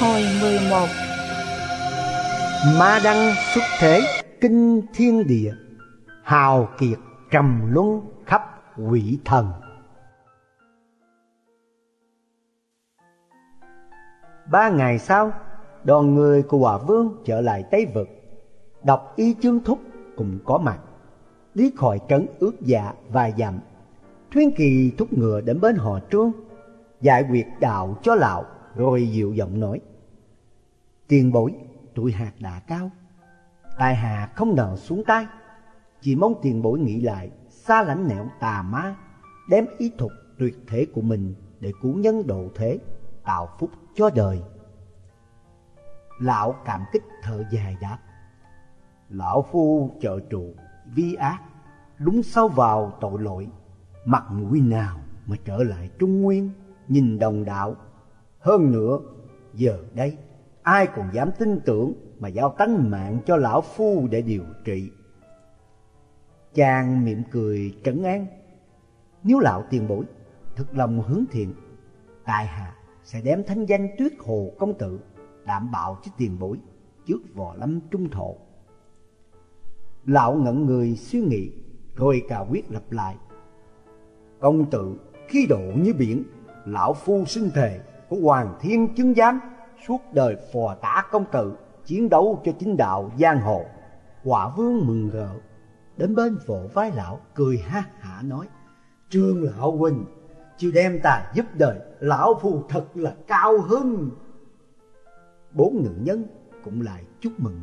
Hồi 11 Ma đăng xuất thế kinh thiên địa Hào kiệt trầm luân khắp quỷ thần Ba ngày sau, đoàn người của Hòa Vương trở lại Tây Vực. Đọc y chương thúc cùng có mặt. Đi khỏi trấn ước dạ vài dặm. Thuyên Kỳ thúc ngựa đến bên họ trương, giải quyết đạo cho lão rồi dịu giọng nói. Tiền bối, tuổi hạt đã cao, tài hạ không nợ xuống tay. Chỉ mong tiền bối nghĩ lại, xa lãnh nẻo tà ma, đem ý thuật tuyệt thế của mình để cứu nhân độ thế, tạo phúc cho đời. Lão cảm kích thở dài đáp. Lão phu trợ trụ, vi ác, đúng sâu vào tội lỗi, mặt mũi nào mà trở lại trung nguyên, nhìn đồng đạo. Hơn nữa, giờ đây, ai còn dám tin tưởng mà giao tánh mạng cho lão phu để điều trị. Chàng mỉm cười trấn an. Nếu lão tiền bối, thực lòng hướng thiện, tại hạ sẽ đem thanh danh tuyết hồ công tử đảm bảo cho tiền bối trước vò lâm trung thổ. Lão ngẩn người suy nghĩ, rồi cà quyết lặp lại. Công tử khí độ như biển, lão phu sinh thề của hoàng thiên chứng giám suốt đời phò tả công tử chiến đấu cho chính đạo giang hồ. Quả vương mừng rỡ, đến bên vỗ vai lão cười ha hả nói: "Trương lão huynh, chịu đem tài giúp đời, lão phù thật là cao hứng." Bốn nữ nhân cũng lại chúc mừng.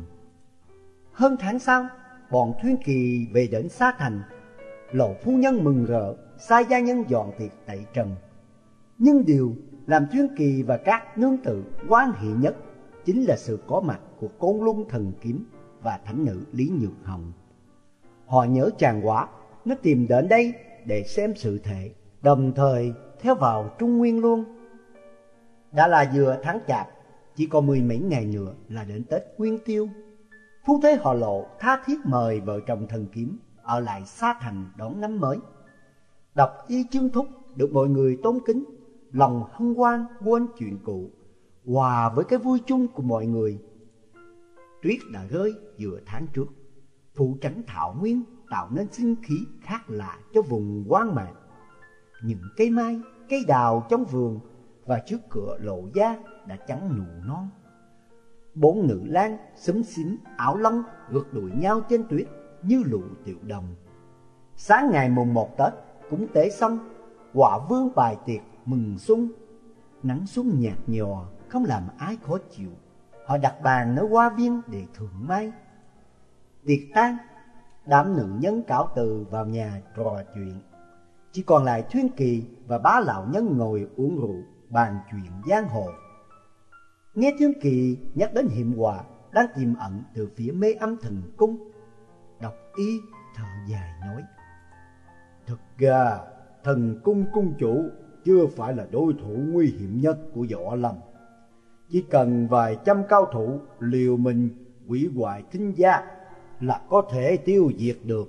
Hơn tháng sau, bọn Thuyên Kỳ về đến Sa Thành. Lộ phu nhân mừng rỡ, sai gia nhân dọn tiệc tại trần. Nhưng điều làm chuyến Kỳ và các nương tự quan hệ nhất chính là sự có mặt của Côn Luân Thần Kiếm và thánh nữ Lý Nhược Hồng. Họ nhớ chàng quá, nó tìm đến đây để xem sự thể, đồng thời theo vào Trung Nguyên luôn. Đã là vừa tháng chạp, chỉ còn mười mấy ngày nữa là đến Tết Nguyên Tiêu. phú thế họ lộ tha thiết mời vợ chồng thần kiếm ở lại xa thành đón năm mới. Đọc y chương thúc được mọi người tôn kính, lòng hân hoan quên chuyện cũ, hòa với cái vui chung của mọi người. Tuyết đã rơi giữa tháng trước, thủ tránh thảo nguyên tạo nên sinh khí khác lạ cho vùng quang mạn Những cây mai, cây đào trong vườn và trước cửa lộ ra đã trắng nụ non. Bốn nữ lang xúm xím áo lông rượt đuổi nhau trên tuyết như lũ tiểu đồng. Sáng ngày mùng một Tết cúng tế xong, quả vương bài tiệc mừng xuân. Nắng xuân nhạt nhòa không làm ai khó chịu. Họ đặt bàn nơi hoa viên để thưởng mai. Tiệc tan, đám nữ nhân cáo từ vào nhà trò chuyện. Chỉ còn lại Thuyên Kỳ và bá lão nhân ngồi uống rượu bàn chuyện giang hồ. Nghe thuyên Kỳ nhắc đến hiểm họa đang tiềm ẩn từ phía mê âm thần cung. Đọc y thở dài nói. thật ra thần cung cung chủ chưa phải là đối thủ nguy hiểm nhất của võ lâm. Chỉ cần vài trăm cao thủ liều mình quỷ hoại thính gia là có thể tiêu diệt được.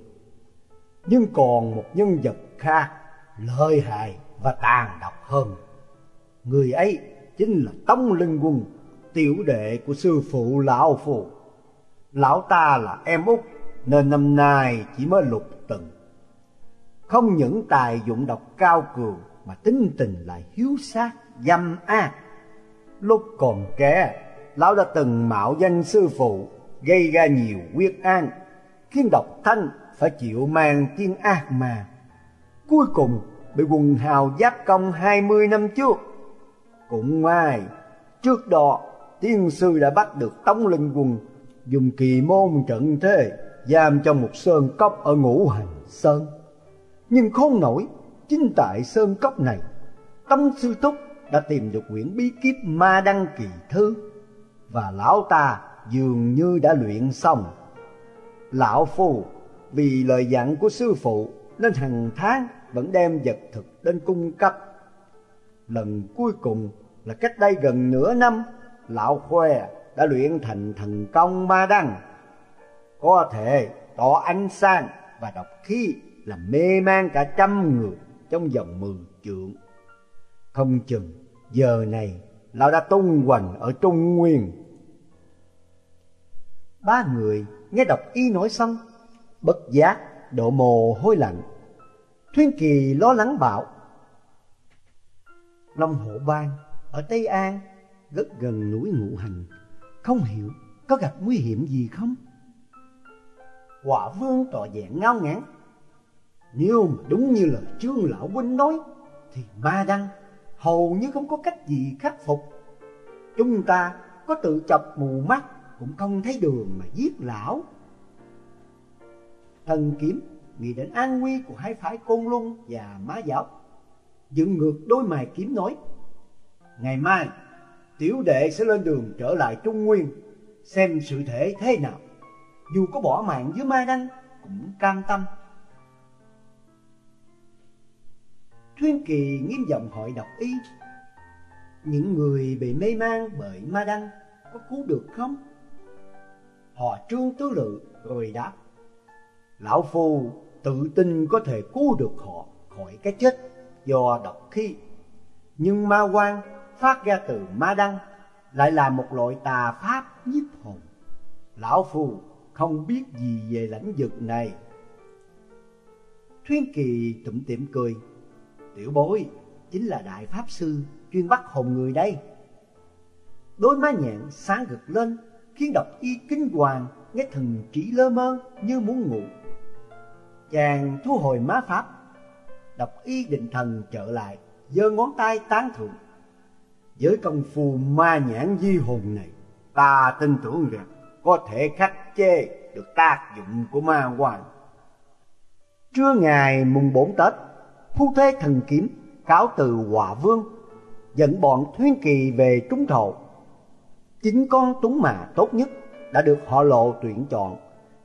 Nhưng còn một nhân vật khác lợi hại và tàn độc hơn. Người ấy chính là tống Linh Quân, tiểu đệ của sư phụ lão phù Lão ta là em út nên năm nay chỉ mới lục tuần. Không những tài dụng độc cao cường mà tính tình lại hiếu sát, dâm ác. Lúc còn trẻ, lão đã từng mạo danh sư phụ, gây ra nhiều quyết an, khiến độc thanh phải chịu mang tiên ác mà. Cuối cùng bị quần hào giáp công hai mươi năm trước cũng ngoài trước đó tiên sư đã bắt được Tống Linh Quân dùng kỳ môn trận thế giam trong một sơn cốc ở ngũ hành sơn. Nhưng không nổi, chính tại sơn cốc này, Tông Sư Túc đã tìm được quyển bí kíp ma đăng kỳ thư và lão ta dường như đã luyện xong. Lão Phu vì lời dặn của sư phụ nên hàng tháng vẫn đem vật thực đến cung cấp. Lần cuối cùng là cách đây gần nửa năm, lão khoe đã luyện thành thần công ma đăng. Có thể tỏ ánh sáng và độc khí làm mê man cả trăm người trong vòng mười trượng. Không chừng giờ này lão đã tung hoành ở Trung Nguyên. Ba người nghe đọc y nói xong, bất giác độ mồ hôi lạnh. Thuyên Kỳ lo lắng bảo, Long Hộ Bang ở Tây An rất gần núi Ngũ Hành, không hiểu có gặp nguy hiểm gì không? Quả Vương tỏ vẻ ngao ngán, nếu mà đúng như lời Trương Lão Huynh nói, thì ma đăng hầu như không có cách gì khắc phục. Chúng ta có tự chập mù mắt cũng không thấy đường mà giết lão. Thần kiếm nghĩ đến an nguy của hai phái côn luân và má giáo. Dựng ngược đôi mày kiếm nói, Ngày mai, tiểu đệ sẽ lên đường trở lại Trung Nguyên, xem sự thể thế nào. Dù có bỏ mạng với ma đăng, cũng cam tâm. Thuyên Kỳ nghiêm giọng hỏi đọc y Những người bị mê man bởi ma đăng có cứu được không? Họ trương tứ lự rồi đáp. Lão Phu tự tin có thể cứu được họ khỏi cái chết do độc khí. Nhưng ma quan phát ra từ ma đăng lại là một loại tà pháp nhiếp hồn. Lão Phu không biết gì về lãnh vực này. Thuyên Kỳ tủm tỉm cười. Tiểu bối chính là đại pháp sư chuyên bắt hồn người đây. Đôi má nhạn sáng rực lên, khiến độc y kinh hoàng, nghe thần trí lơ mơ như muốn ngủ. Chàng thu hồi má pháp, độc y định thần trở lại, giơ ngón tay tán thưởng. Với công phu ma nhãn di hồn này, ta tin tưởng rằng có thể khắc chế được tác dụng của ma hoàng. Trưa ngày mùng bốn Tết, phu thê thần kiếm, cáo từ hòa vương, dẫn bọn thuyên kỳ về trung thổ. Chính con túng mà tốt nhất đã được họ lộ tuyển chọn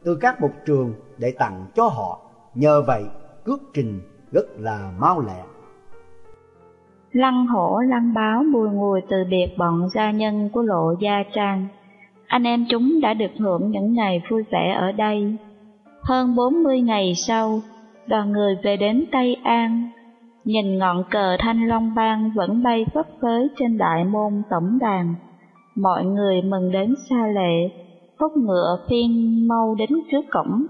từ các mục trường để tặng cho họ. Nhờ vậy, cước trình rất là mau lẹ. Lăng hổ, lăng báo bùi ngùi từ biệt bọn gia nhân của lộ gia trang. Anh em chúng đã được hưởng những ngày vui vẻ ở đây. Hơn bốn mươi ngày sau đoàn người về đến Tây An. Nhìn ngọn cờ thanh long bang vẫn bay phấp phới trên đại môn tổng đàn. Mọi người mừng đến xa lệ, hút ngựa phiên mau đến trước cổng.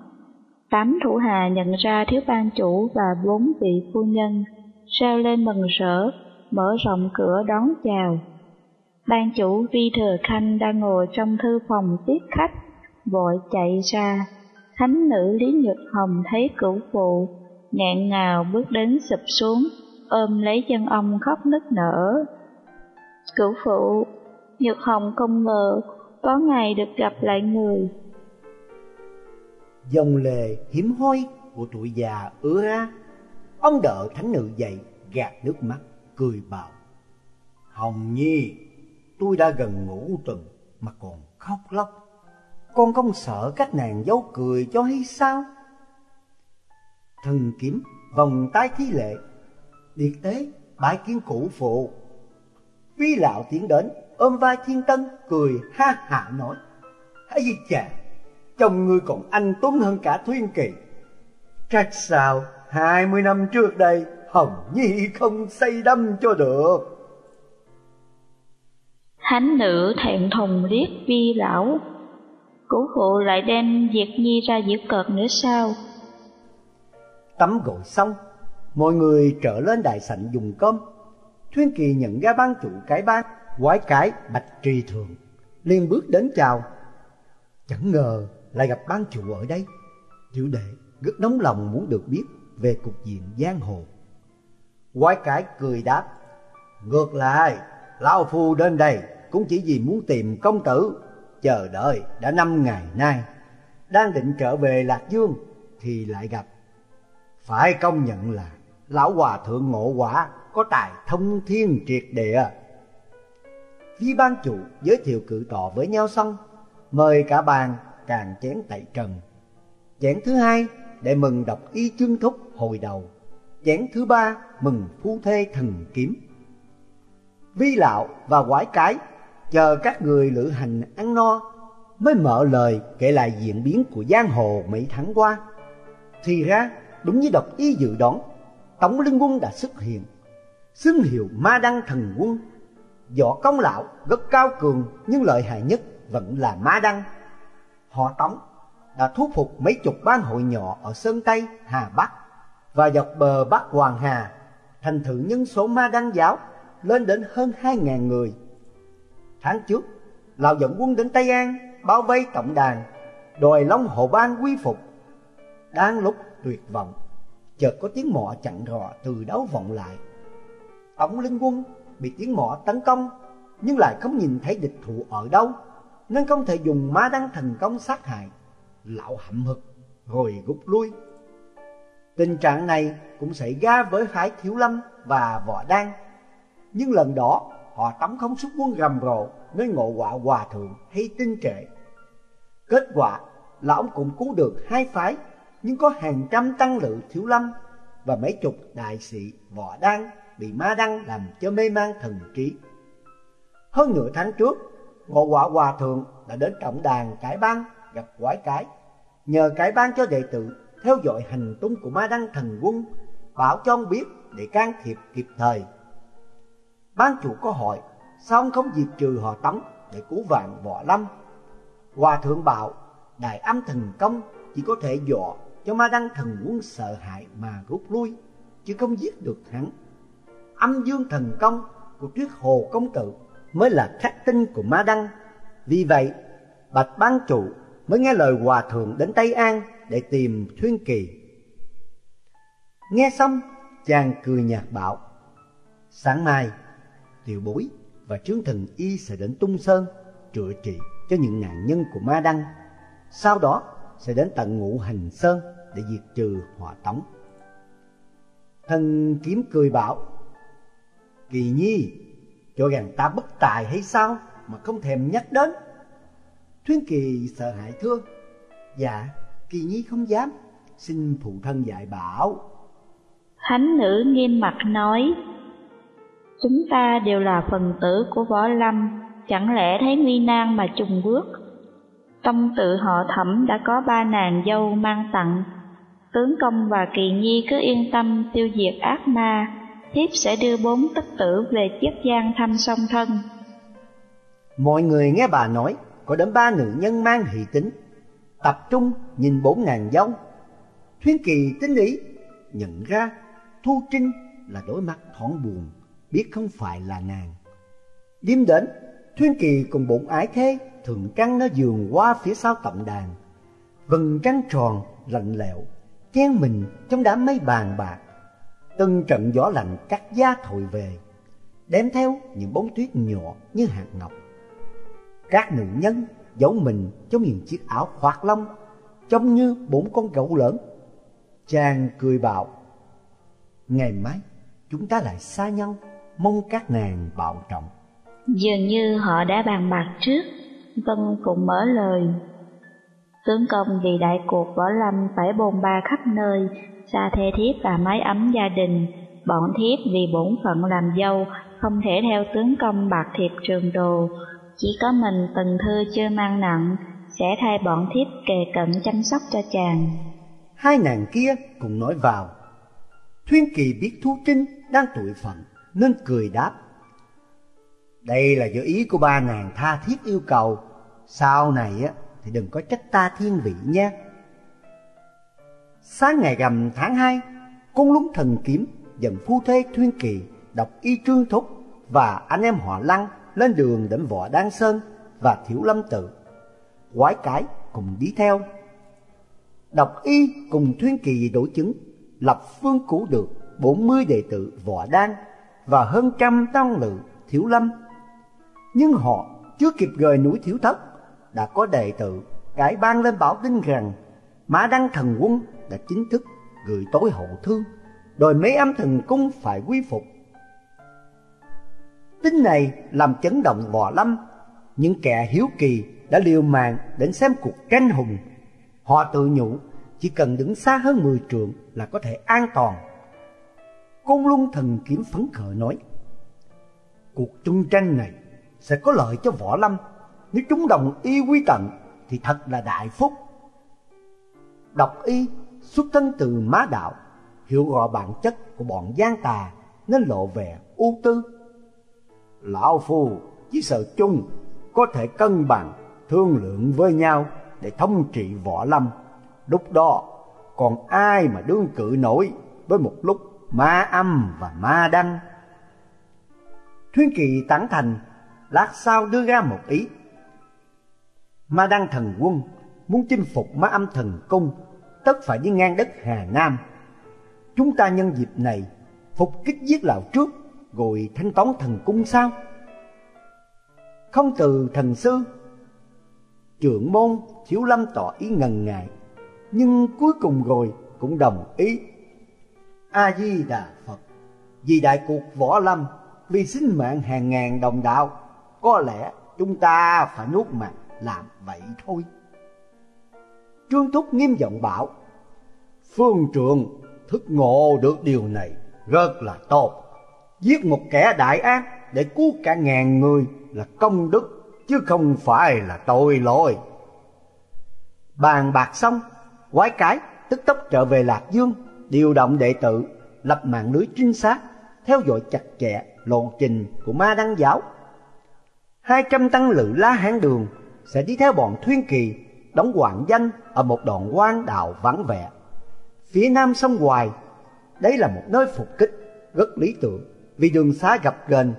Tám thủ hà nhận ra thiếu ban chủ và bốn vị phu nhân, reo lên mừng rỡ, mở rộng cửa đón chào. Ban chủ Vi Thừa Khanh đang ngồi trong thư phòng tiếp khách, vội chạy ra, thánh nữ Lý Nhật Hồng thấy cửu phụ, ngạn ngào bước đến sụp xuống, ôm lấy chân ông khóc nức nở. Cửu phụ, Nhật Hồng không ngờ có ngày được gặp lại người. Dòng lệ hiếm hoi của tuổi già ứa ra, ông đỡ thánh nữ dậy, gạt nước mắt, cười bảo. Hồng Nhi, tôi đã gần ngủ tuần mà còn khóc lóc con không sợ các nàng giấu cười cho hay sao? Thần kiếm vòng tay khí lệ, điệt tế bãi kiến cũ phụ. Vi lão tiến đến, ôm vai thiên tân, cười ha hạ nói. Hãy chà, chồng ngươi còn anh tuấn hơn cả Thuyên Kỳ. Trách sao hai mươi năm trước đây Hồng Nhi không say đâm cho được. Thánh nữ thẹn thùng liếc vi lão Cũ phụ lại đem Diệp Nhi ra diễu cợt nữa sao? Tắm gội xong, mọi người trở lên đại sảnh dùng cơm. Thuyên Kỳ nhận ra ban chủ cái bác, quái cái bạch trì thường, liền bước đến chào. Chẳng ngờ lại gặp ban chủ ở đây. Tiểu đệ rất nóng lòng muốn được biết về cục diện giang hồ. Quái cái cười đáp, ngược lại, Lão Phu đến đây cũng chỉ vì muốn tìm công tử chờ đợi đã năm ngày nay, đang định trở về Lạc Dương thì lại gặp. Phải công nhận là lão hòa thượng ngộ quả có tài thông thiên triệt địa. Vi ban chủ giới thiệu cự tọ với nhau xong, mời cả bàn càng chén tại trần. Chén thứ hai để mừng đọc y chương thúc hồi đầu, chén thứ ba mừng phu thê thần kiếm. Vi lão và quái cái chờ các người lữ hành ăn no mới mở lời kể lại diễn biến của giang hồ mấy tháng qua. Thì ra, đúng như độc y dự đoán, Tổng Linh Quân đã xuất hiện, xưng hiệu Ma Đăng Thần Quân. Võ công lão rất cao cường nhưng lợi hại nhất vẫn là Ma Đăng. Họ Tống đã thu phục mấy chục ban hội nhỏ ở Sơn Tây, Hà Bắc và dọc bờ Bắc Hoàng Hà, thành thử nhân số Ma Đăng giáo lên đến hơn hai ngàn người. Tháng trước, Lão dẫn quân đến Tây An, bao vây tổng đàn, đòi Long Hồ Ban quy phục. Đang lúc tuyệt vọng, chợt có tiếng mọ chặn rò từ đấu vọng lại. Tổng linh quân bị tiếng mọ tấn công, nhưng lại không nhìn thấy địch thủ ở đâu, nên không thể dùng má đăng thành công sát hại. Lão hậm hực, rồi rút lui. Tình trạng này cũng xảy ra với phái Thiếu Lâm và Võ Đan. Nhưng lần đó họ tống không xúc quân rầm rộ Nơi ngộ quả hòa thượng hay tinh trệ. Kết quả là ông cũng cứu được hai phái nhưng có hàng trăm tăng lự Thiếu Lâm và mấy chục đại sĩ Võ đăng bị ma đăng làm cho mê man thần trí. Hơn nửa tháng trước, Ngộ Quả Hòa Thượng đã đến trọng đàn cải ban gặp quái cái, nhờ cải ban cho đệ tử theo dõi hành tung của ma đăng thần quân, bảo cho ông biết để can thiệp kịp thời. Ban chủ có hỏi, sao ông không diệt trừ họ tắm để cứu vạn võ lâm? Hòa Thượng bảo, đại âm thần công chỉ có thể dọa cho ma đăng thần quân sợ hãi mà rút lui, chứ không giết được hắn âm dương thần công của triết Hồ Công Tử mới là khắc tinh của Ma Đăng. Vì vậy, Bạch Ban Chủ mới nghe lời Hòa Thượng đến Tây An để tìm Thuyên Kỳ. Nghe xong, chàng cười nhạt bảo, sáng mai, tiểu bối và trướng thần y sẽ đến Tung Sơn chữa trị cho những nạn nhân của Ma Đăng. Sau đó sẽ đến tận ngũ hành sơn để diệt trừ họa tống. Thần kiếm cười bảo, Kỳ nhi, cho rằng ta bất tài hay sao mà không thèm nhắc đến. Thuyên Kỳ sợ hãi thưa, dạ, Kỳ nhi không dám, xin phụ thân dạy bảo. Thánh nữ nghiêm mặt nói, chúng ta đều là phần tử của võ lâm, chẳng lẽ thấy nguy nan mà trùng bước. Tông tự họ thẩm đã có ba nàng dâu mang tặng, tướng công và kỳ nhi cứ yên tâm tiêu diệt ác ma, thiếp sẽ đưa bốn tất tử về chiết giang thăm song thân. Mọi người nghe bà nói, có đến ba nữ nhân mang hỷ tính, tập trung nhìn bốn nàng dâu. Thuyên Kỳ tính ý, nhận ra Thu Trinh là đối mặt thoáng buồn, biết không phải là nàng. Đêm đến, Thuyên Kỳ cùng bụng ái thế thường trăng nó giường qua phía sau tận đàn. Vầng trăng tròn, lạnh lẽo, chen mình trong đám mây bàn bạc từng trận gió lạnh cắt da thổi về, đem theo những bóng tuyết nhỏ như hạt ngọc. Các nữ nhân giấu mình trong những chiếc áo khoác lông, trông như bốn con gấu lớn. Chàng cười bảo, ngày mai chúng ta lại xa nhau, mong các nàng bảo trọng. Dường như họ đã bàn bạc trước, Vân cũng mở lời. Tướng công vì đại cuộc võ lâm phải bồn ba khắp nơi, xa thê thiếp và mái ấm gia đình, bọn thiếp vì bổn phận làm dâu, không thể theo tướng công bạc thiệp trường đồ, chỉ có mình từng thư chưa mang nặng, sẽ thay bọn thiếp kề cận chăm sóc cho chàng. Hai nàng kia cùng nói vào. Thuyên Kỳ biết Thu Trinh đang tuổi phận, nên cười đáp. Đây là do ý của ba nàng tha thiết yêu cầu, sau này á thì đừng có trách ta thiên vị nha. Sáng ngày rằm tháng 2, cung lúng thần kiếm dẫn phu thê Thuyên Kỳ đọc y trương thúc và anh em họ Lăng lên đường đến võ Đan Sơn và Thiểu Lâm Tự. Quái cái cùng đi theo. Đọc y cùng Thuyên Kỳ đổi chứng, lập phương cũ được 40 đệ tử võ đan và hơn trăm tăng lự Thiếu Lâm. Nhưng họ chưa kịp rời núi Thiếu Thất, đã có đệ tử cải ban lên bảo tin rằng Mã Đăng Thần Quân đã chính thức gửi tối hậu thư, đòi mấy âm thần cung phải quy phục. Tin này làm chấn động võ lâm, những kẻ hiếu kỳ đã liều mạng đến xem cuộc tranh hùng. Họ tự nhủ chỉ cần đứng xa hơn 10 trượng là có thể an toàn. Côn Luân thần kiếm phấn khởi nói, cuộc chung tranh này sẽ có lợi cho võ lâm, nếu chúng đồng y quy tận thì thật là đại phúc. Độc y xuất thân từ má đạo, hiểu rõ bản chất của bọn gian tà nên lộ vẻ ưu tư. Lão Phu chỉ sợ chung có thể cân bằng, thương lượng với nhau để thống trị võ lâm. Lúc đó còn ai mà đương cự nổi với một lúc ma âm và ma đăng. Thuyên Kỳ tán thành, lát sau đưa ra một ý. Ma đăng thần quân muốn chinh phục ma âm thần cung, tất phải đi ngang đất Hà Nam. Chúng ta nhân dịp này phục kích giết lão trước, rồi thanh toán thần cung sao? Không từ thần sư, trưởng môn thiếu lâm tỏ ý ngần ngại, nhưng cuối cùng rồi cũng đồng ý. A Di Đà Phật, vì đại cuộc võ lâm, vì sinh mạng hàng ngàn đồng đạo, có lẽ chúng ta phải nuốt mặt làm vậy thôi. Trương Thúc nghiêm giọng bảo, Phương Trượng thức ngộ được điều này rất là tốt. Giết một kẻ đại ác để cứu cả ngàn người là công đức, chứ không phải là tội lỗi. Bàn bạc xong, quái cái tức tốc trở về Lạc Dương, điều động đệ tử, lập mạng lưới trinh sát, theo dõi chặt chẽ lộ trình của ma đăng giáo. Hai trăm tăng lữ lá hán đường sẽ đi theo bọn Thuyên Kỳ đóng quảng danh ở một đoạn quan đạo vắng vẻ. Phía nam sông Hoài, đây là một nơi phục kích rất lý tưởng vì đường xá gập ghềnh,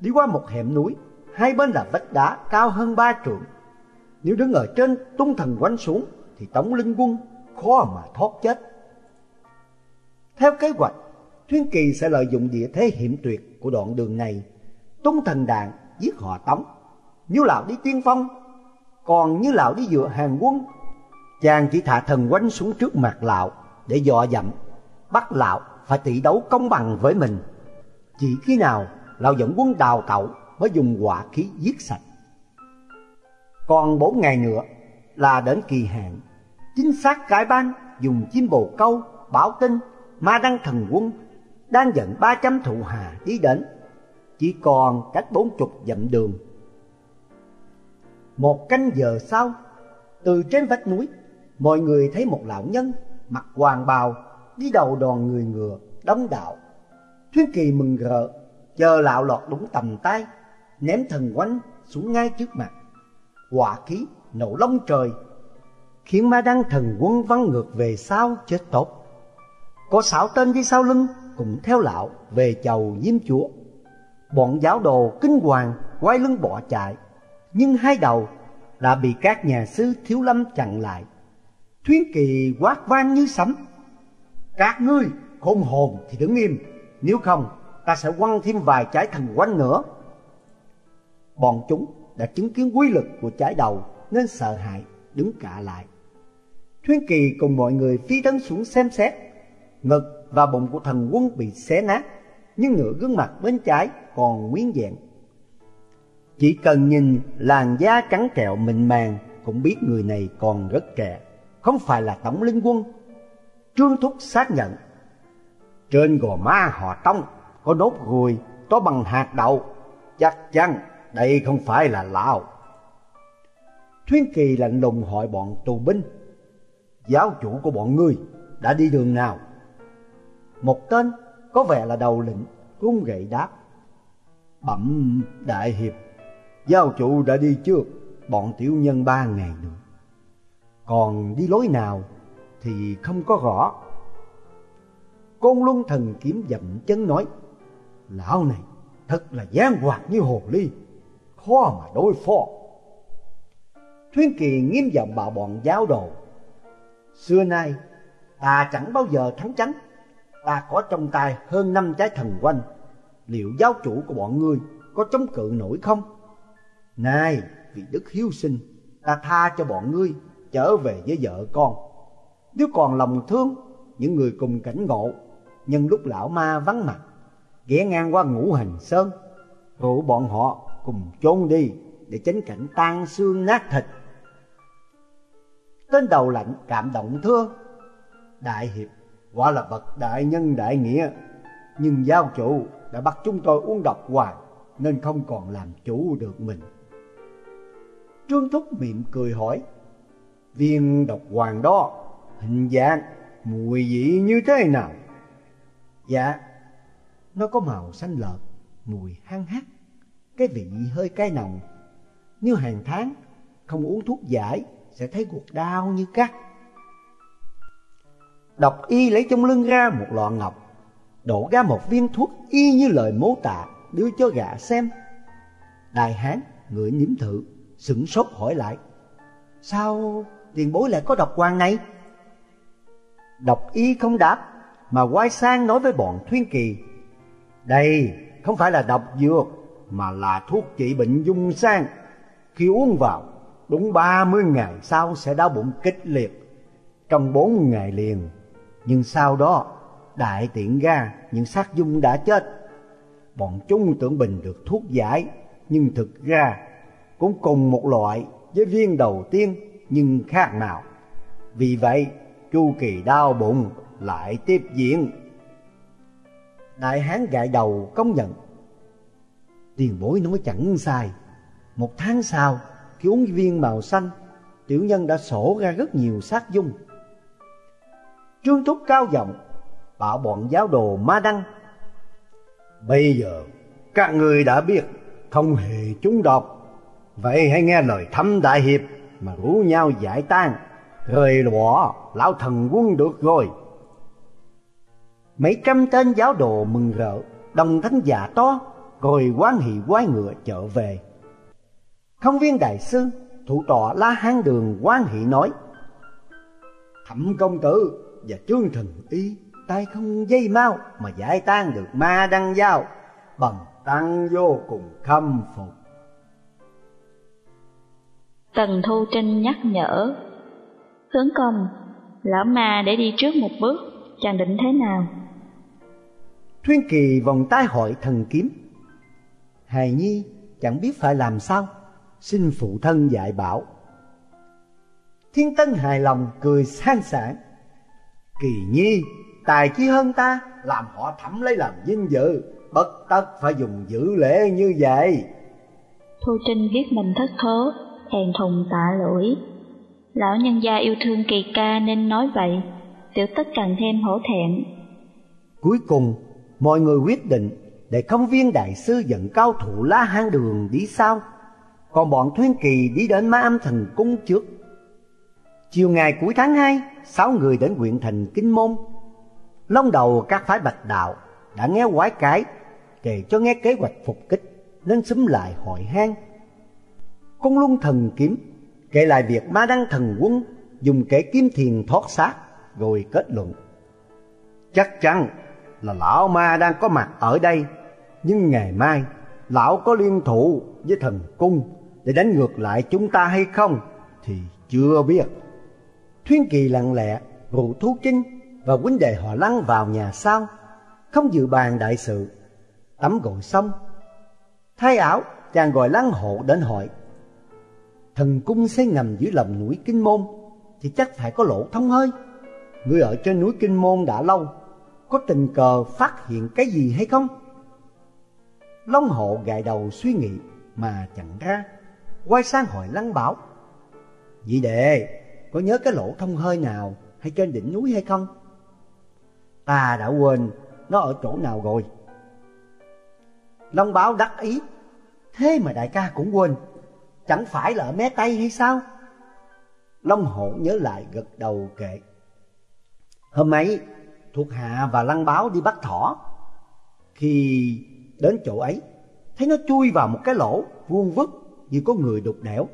đi qua một hẻm núi, hai bên là vách đá cao hơn ba trượng. Nếu đứng ở trên tung thần quánh xuống thì Tống Linh Quân khó mà thoát chết. Theo kế hoạch, Thuyên Kỳ sẽ lợi dụng địa thế hiểm tuyệt của đoạn đường này, tung thần đạn giết họ Tống. Như lão đi tiên phong, còn như lão đi dựa hàng quân. Chàng chỉ thả thần quánh xuống trước mặt lão để dọa dẫm, bắt lão phải tỷ đấu công bằng với mình. Chỉ khi nào lão dẫn quân đào tẩu mới dùng hỏa khí giết sạch. Còn bốn ngày nữa là đến kỳ hạn, chính xác cái ban dùng chim bồ câu báo tin ma đăng thần quân đang dẫn ba trăm thụ hà đi đến, chỉ còn cách bốn chục dặm đường. Một canh giờ sau, từ trên vách núi, mọi người thấy một lão nhân mặc hoàng bào đi đầu đoàn người ngựa đóng đạo. Thuyên Kỳ mừng rỡ, chờ lão lọt đúng tầm tay, ném thần quánh xuống ngay trước mặt. Quả khí nổ lông trời, khiến ma đăng thần quân văng ngược về sau chết tốt. Có sáu tên đi sau lưng cũng theo lão về chầu diêm chúa. Bọn giáo đồ kinh hoàng quay lưng bỏ chạy, nhưng hai đầu đã bị các nhà sư thiếu lâm chặn lại. Thuyên kỳ quát vang như sấm. Các ngươi khôn hồn thì đứng im, nếu không ta sẽ quăng thêm vài trái thần quanh nữa. Bọn chúng đã chứng kiến quy lực của trái đầu nên sợ hãi đứng cả lại. Thuyên kỳ cùng mọi người phi tấn xuống xem xét, ngực và bụng của thần quân bị xé nát, nhưng nửa gương mặt bên trái còn nguyên vẹn. Chỉ cần nhìn làn da trắng kẹo mịn màng cũng biết người này còn rất trẻ, không phải là tổng linh quân. Trương Thúc xác nhận, trên gò má họ tông có nốt ruồi to bằng hạt đậu, chắc chắn đây không phải là lão. Thuyên Kỳ lạnh lùng hỏi bọn tù binh, giáo chủ của bọn ngươi đã đi đường nào? Một tên có vẻ là đầu lĩnh, cung gậy đáp, bẩm đại hiệp Giáo chủ đã đi trước bọn tiểu nhân ba ngày nữa. Còn đi lối nào thì không có rõ. Côn luân thần kiếm dậm chân nói, Lão này thật là gian hoạt như hồ ly, khó mà đối phó. Thuyên Kỳ nghiêm giọng bảo bọn giáo đồ, Xưa nay ta chẳng bao giờ thắng tránh ta có trong tay hơn năm trái thần quanh, liệu giáo chủ của bọn ngươi có chống cự nổi không? Này, vì đức hiếu sinh, ta tha cho bọn ngươi trở về với vợ con. Nếu còn lòng thương những người cùng cảnh ngộ, nhân lúc lão ma vắng mặt, ghé ngang qua ngũ hành sơn, rủ bọn họ cùng trốn đi để tránh cảnh tan xương nát thịt. Tên đầu lạnh cảm động thưa, Đại hiệp quả là bậc đại nhân đại nghĩa, nhưng giáo chủ đã bắt chúng tôi uống độc hoài nên không còn làm chủ được mình. Trương Thúc miệng cười hỏi, viên độc hoàng đó, hình dạng, mùi vị như thế nào? Dạ, nó có màu xanh lợt, mùi hăng hắc, cái vị hơi cay nồng. Nếu hàng tháng không uống thuốc giải sẽ thấy ruột đau như cắt. Độc y lấy trong lưng ra một lọ ngọc, đổ ra một viên thuốc y như lời mô tả đưa cho gã xem. Đại hán ngửi nhiễm thử, sửng sốt hỏi lại. Sao tiền bối lại có độc hoàng này? Độc y không đáp, mà quay sang nói với bọn Thuyên Kỳ. Đây không phải là độc dược, mà là thuốc trị bệnh dung sang. Khi uống vào, đúng ba mươi ngày sau sẽ đau bụng kịch liệt, trong bốn ngày liền. Nhưng sau đó, đại tiện ra, những sát dung đã chết. Bọn chúng tưởng bình được thuốc giải, nhưng thực ra cũng cùng một loại với viên đầu tiên nhưng khác nào. Vì vậy, chu kỳ đau bụng lại tiếp diễn. Đại hán gại đầu công nhận. Tiền bối nói chẳng sai. Một tháng sau, khi uống viên màu xanh, tiểu nhân đã sổ ra rất nhiều sát dung. Trương Thúc cao giọng, bảo bọn giáo đồ ma đăng. Bây giờ, các người đã biết không hề trúng độc. Vậy hãy nghe lời thăm đại hiệp mà rủ nhau giải tan, rời bỏ lão thần quân được rồi. Mấy trăm tên giáo đồ mừng rỡ, đồng thánh giả to, rồi quán hỷ quái ngựa trở về. Không viên đại sư, thủ tọa La Hán Đường quán hỷ nói, Thẩm công tử và trương thần y, tay không dây mau mà giải tan được ma đăng giao, bằng tăng vô cùng khâm phục. Tần Thu Trinh nhắc nhở, Hướng công, lão ma để đi trước một bước, chàng định thế nào? Thuyên Kỳ vòng tay hỏi thần kiếm. Hài Nhi chẳng biết phải làm sao, xin phụ thân dạy bảo. Thiên Tân hài lòng cười sang sảng. Kỳ Nhi, tài chi hơn ta, làm họ thẩm lấy làm vinh dự, bất tất phải dùng dữ lễ như vậy. Thu Trinh biết mình thất thố, hèn thùng tạ lỗi. Lão nhân gia yêu thương kỳ ca nên nói vậy, tiểu tất càng thêm hổ thẹn. Cuối cùng, mọi người quyết định để không viên đại sư dẫn cao thủ La Hán Đường đi sau, còn bọn Thuyên Kỳ đi đến Ma Âm Thần Cung trước. Chiều ngày cuối tháng 2, sáu người đến huyện thành Kinh Môn. Long đầu các phái bạch đạo đã nghe quái cái, kể cho nghe kế hoạch phục kích, nên xúm lại hỏi hang. Cung luân thần kiếm kể lại việc ma đăng thần quân dùng kẻ kiếm thiền thoát xác, rồi kết luận. Chắc chắn là lão ma đang có mặt ở đây, nhưng ngày mai lão có liên thủ với thần cung để đánh ngược lại chúng ta hay không thì chưa biết. Thuyên Kỳ lặng lẽ rủ Thu Trinh và huynh đệ họ lăn vào nhà sau, không dự bàn đại sự. Tắm gội xong, thay áo chàng gọi lăng hộ đến hỏi. Thần cung xây ngầm dưới lòng núi Kinh Môn thì chắc phải có lỗ thông hơi. Người ở trên núi Kinh Môn đã lâu, có tình cờ phát hiện cái gì hay không? Long hộ gài đầu suy nghĩ mà chẳng ra, quay sang hỏi Lăng Bảo. Dị đệ, có nhớ cái lỗ thông hơi nào hay trên đỉnh núi hay không? Ta đã quên nó ở chỗ nào rồi. Long Bảo đắc ý, thế mà đại ca cũng quên, chẳng phải là ở mé tay hay sao? Long Hổ nhớ lại gật đầu kệ. Hôm ấy, thuộc hạ và lăng báo đi bắt thỏ. Khi đến chỗ ấy, thấy nó chui vào một cái lỗ vuông vức như có người đục đẽo.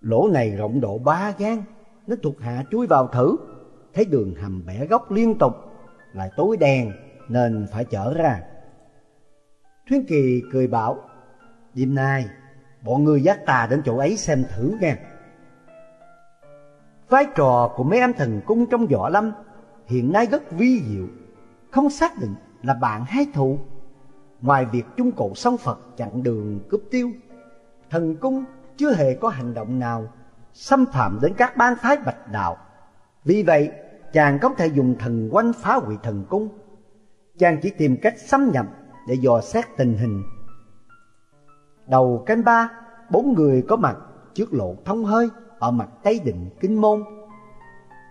Lỗ này rộng độ ba gang, nó thuộc hạ chui vào thử, thấy đường hầm bẻ góc liên tục, lại tối đen nên phải chở ra. thuyến Kỳ cười bảo, đêm nay bọn người dắt ta đến chỗ ấy xem thử nghe. Vai trò của mấy em thần cung trong võ lâm hiện nay rất vi diệu, không xác định là bạn hay thù. Ngoài việc chung cổ song Phật chặn đường cướp tiêu, thần cung chưa hề có hành động nào xâm phạm đến các ban phái bạch đạo. Vì vậy, chàng không thể dùng thần quanh phá hủy thần cung. Chàng chỉ tìm cách xâm nhập để dò xét tình hình. Đầu canh ba, bốn người có mặt trước lộ thông hơi ở mặt Tây Định Kinh Môn.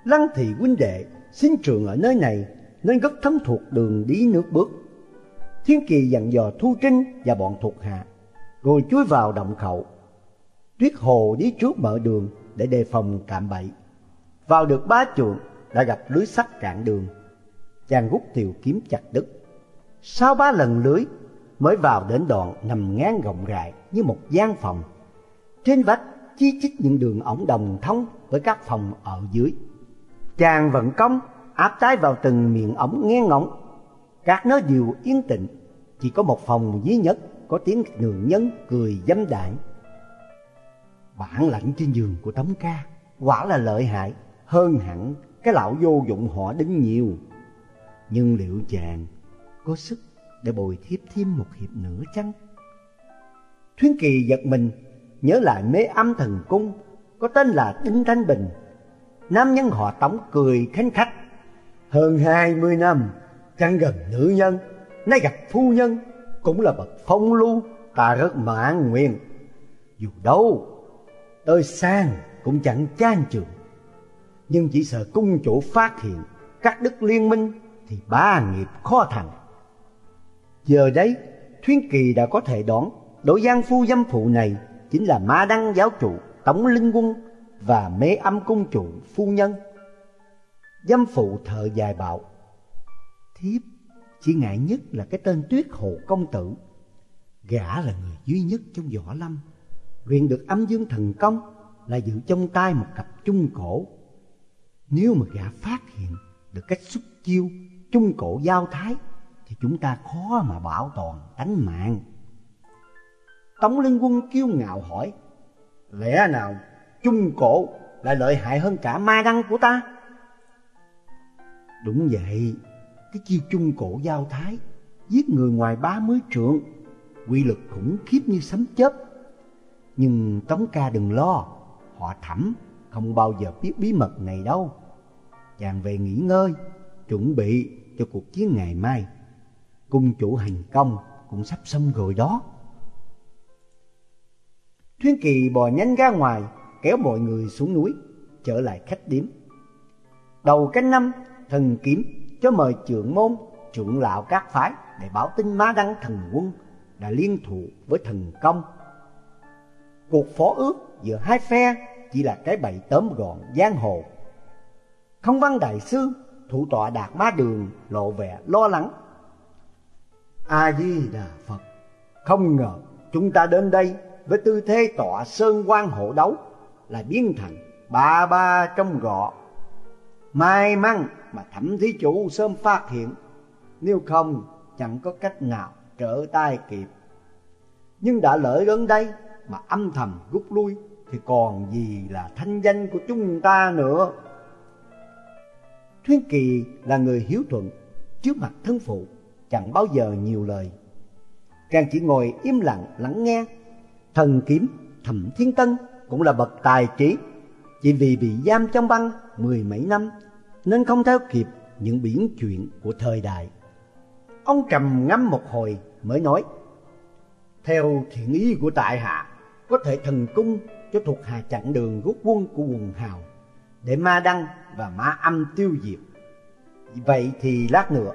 Lăng thị huynh đệ sinh trường ở nơi này nên rất thấm thuộc đường đi nước bước. Thiên Kỳ dặn dò Thu Trinh và bọn thuộc hạ rồi chui vào động khẩu. Tuyết hồ đi trước mở đường để đề phòng cạm bẫy. Vào được ba chuộng đã gặp lưới sắt cạn đường. Chàng rút tiều kiếm chặt đứt. Sau ba lần lưới mới vào đến đoạn nằm ngang rộng rãi như một gian phòng. Trên vách chi chít những đường ống đồng thông với các phòng ở dưới. Chàng vận công áp tái vào từng miệng ống nghe ngóng. Các nó đều yên tĩnh, chỉ có một phòng duy nhất có tiếng nữ nhân cười dâm đảng. Bản lãnh trên giường của Tống ca quả là lợi hại hơn hẳn cái lão vô dụng họ đến nhiều. Nhưng liệu chàng có sức để bồi thiếp thêm một hiệp nữa chăng? Thuyến Kỳ giật mình, nhớ lại mê âm thần cung có tên là Đinh Thanh Bình. Nam nhân họ Tống cười khánh khách. Hơn hai mươi năm, chẳng gần nữ nhân, nay gặp phu nhân, cũng là bậc phong lưu, ta rất mãn nguyện. Dù đâu, tới sang cũng chẳng trang trường. Nhưng chỉ sợ cung chủ phát hiện, các đức liên minh, thì ba nghiệp khó thành. Giờ đấy, Thuyên Kỳ đã có thể đoán đội giang phu dâm phụ này chính là ma đăng giáo chủ tổng Linh Quân và mê âm cung chủ phu nhân. Dâm phụ thợ dài bảo, thiếp chỉ ngại nhất là cái tên tuyết hồ công tử. Gã là người duy nhất trong võ lâm, luyện được âm dương thần công là giữ trong tay một cặp trung cổ. Nếu mà gã phát hiện được cách xuất chiêu trung cổ giao thái thì chúng ta khó mà bảo toàn tánh mạng. Tống Liên Quân kiêu ngạo hỏi, lẽ nào trung cổ lại lợi hại hơn cả ma đăng của ta? Đúng vậy, cái chiêu trung cổ giao thái giết người ngoài ba mươi trượng, quy lực khủng khiếp như sấm chớp. Nhưng Tống ca đừng lo, họ thẩm không bao giờ biết bí mật này đâu. Chàng về nghỉ ngơi, chuẩn bị cho cuộc chiến ngày mai. Cung chủ hành công cũng sắp xong rồi đó. Thuyên Kỳ bò nhanh ra ngoài, kéo mọi người xuống núi, trở lại khách điếm. Đầu canh năm, thần kiếm cho mời trưởng môn, trưởng lão các phái để báo tin má đăng thần quân đã liên thủ với thần công. Cuộc phó ước giữa hai phe chỉ là cái bậy tóm gọn giang hồ. Không văn đại sư, thủ tọa đạt má đường lộ vẻ lo lắng. A-di-đà Phật, không ngờ chúng ta đến đây với tư thế tọa sơn quan hộ đấu là biến thành ba ba trong gọ. May mắn mà thẩm thí chủ sớm phát hiện, nếu không chẳng có cách nào trở tay kịp. Nhưng đã lỡ đến đây mà âm thầm rút lui thì còn gì là thanh danh của chúng ta nữa. Thuyên Kỳ là người hiếu thuận, trước mặt thân phụ chẳng bao giờ nhiều lời. Chàng chỉ ngồi im lặng lắng nghe. Thần kiếm Thẩm Thiên Tân cũng là bậc tài trí, chỉ vì bị giam trong băng mười mấy năm nên không theo kịp những biển chuyện của thời đại. Ông trầm ngâm một hồi mới nói, theo thiện ý của tại hạ, có thể thần cung cho thuộc hạ chặn đường rút quân của quần hào, để ma đăng và ma âm tiêu diệt. Vậy thì lát nữa,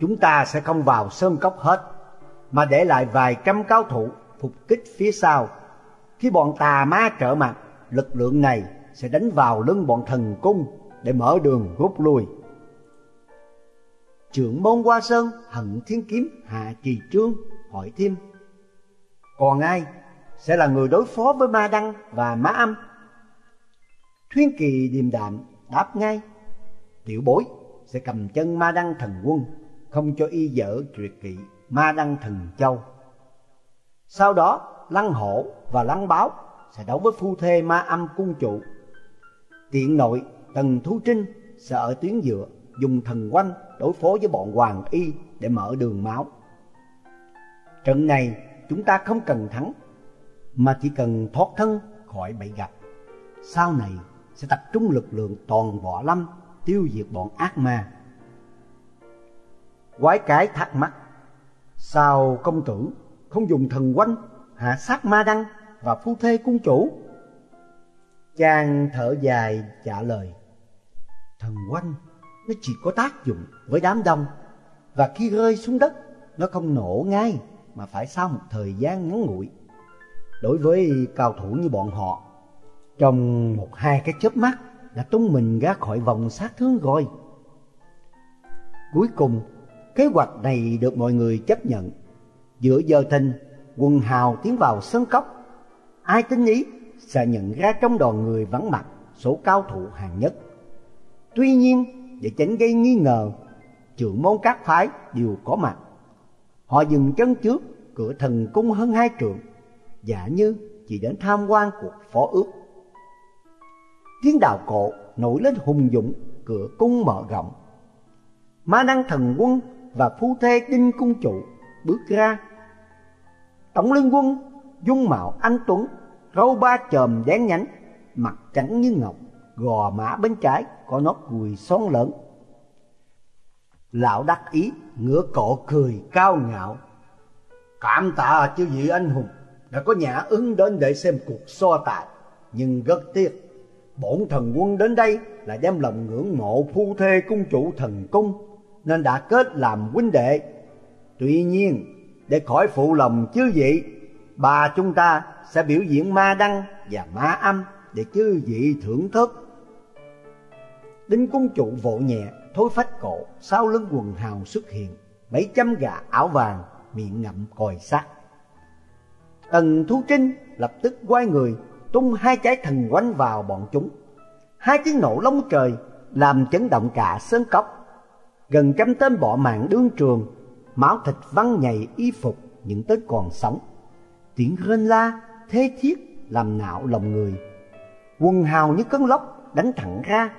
chúng ta sẽ không vào sơn cốc hết, mà để lại vài trăm cao thủ phục kích phía sau. Khi bọn tà ma trở mặt, lực lượng này sẽ đánh vào lưng bọn thần cung để mở đường rút lui. Trưởng môn Hoa Sơn hận thiên kiếm Hạ Trì Trương hỏi thêm Còn ai sẽ là người đối phó với ma đăng và ma âm? Thuyên Kỳ điềm đạm đáp ngay Tiểu bối sẽ cầm chân ma đăng thần quân Không cho y dở tuyệt kỵ ma đăng thần châu Sau đó lăng hổ và lăng báo sẽ đấu với phu thê ma âm cung chủ Tiện nội Tần thú Trinh sẽ ở tuyến dựa dùng thần quanh đối phó với bọn Hoàng Y để mở đường máu. Trận này chúng ta không cần thắng, mà chỉ cần thoát thân khỏi bẫy gặp. Sau này sẽ tập trung lực lượng toàn võ lâm tiêu diệt bọn ác ma. Quái cái thắc mắc, sao công tử không dùng thần quanh hạ sát ma đăng và phu thê cung chủ? Chàng thở dài trả lời, thần quanh nó chỉ có tác dụng với đám đông và khi rơi xuống đất nó không nổ ngay mà phải sau một thời gian ngắn ngủi Đối với cao thủ như bọn họ, trong một hai cái chớp mắt đã tung mình ra khỏi vòng sát thương rồi. Cuối cùng, kế hoạch này được mọi người chấp nhận. Giữa giờ thình, quần hào tiến vào sân cốc. Ai tính ý sẽ nhận ra trong đoàn người vắng mặt số cao thủ hàng nhất. Tuy nhiên, để tránh gây nghi ngờ, trưởng môn các phái đều có mặt. Họ dừng chân trước cửa thần cung hơn hai trượng, giả như chỉ đến tham quan cuộc phó ước. Tiếng đào cổ nổi lên hùng dũng, cửa cung mở rộng. Ma năng thần quân và phu thê đinh cung chủ bước ra. Tổng lương quân dung mạo anh tuấn, râu ba chòm đen nhánh, mặt trắng như ngọc, gò má bên trái có nốt ruồi son lớn. Lão đắc ý ngửa cổ cười cao ngạo. Cảm tạ chư vị anh hùng đã có nhã ứng đến để xem cuộc so tài, nhưng rất tiếc bổn thần quân đến đây là đem lòng ngưỡng mộ phu thê cung chủ thần cung nên đã kết làm huynh đệ. Tuy nhiên, để khỏi phụ lòng chư vị, bà chúng ta sẽ biểu diễn ma đăng và ma âm để chư vị thưởng thức. Đinh cung chủ vỗ nhẹ, thối phách cổ, sau lưng quần hào xuất hiện, mấy trăm gà áo vàng, miệng ngậm còi sắt. Tần Thu Trinh lập tức quay người, tung hai trái thần quánh vào bọn chúng. Hai tiếng nổ lông trời làm chấn động cả sơn cốc. Gần trăm tên bỏ mạng đương trường, máu thịt văng nhầy y phục những tên còn sống. Tiếng rên la, thê thiết làm nạo lòng người. Quần hào như cơn lốc đánh thẳng ra,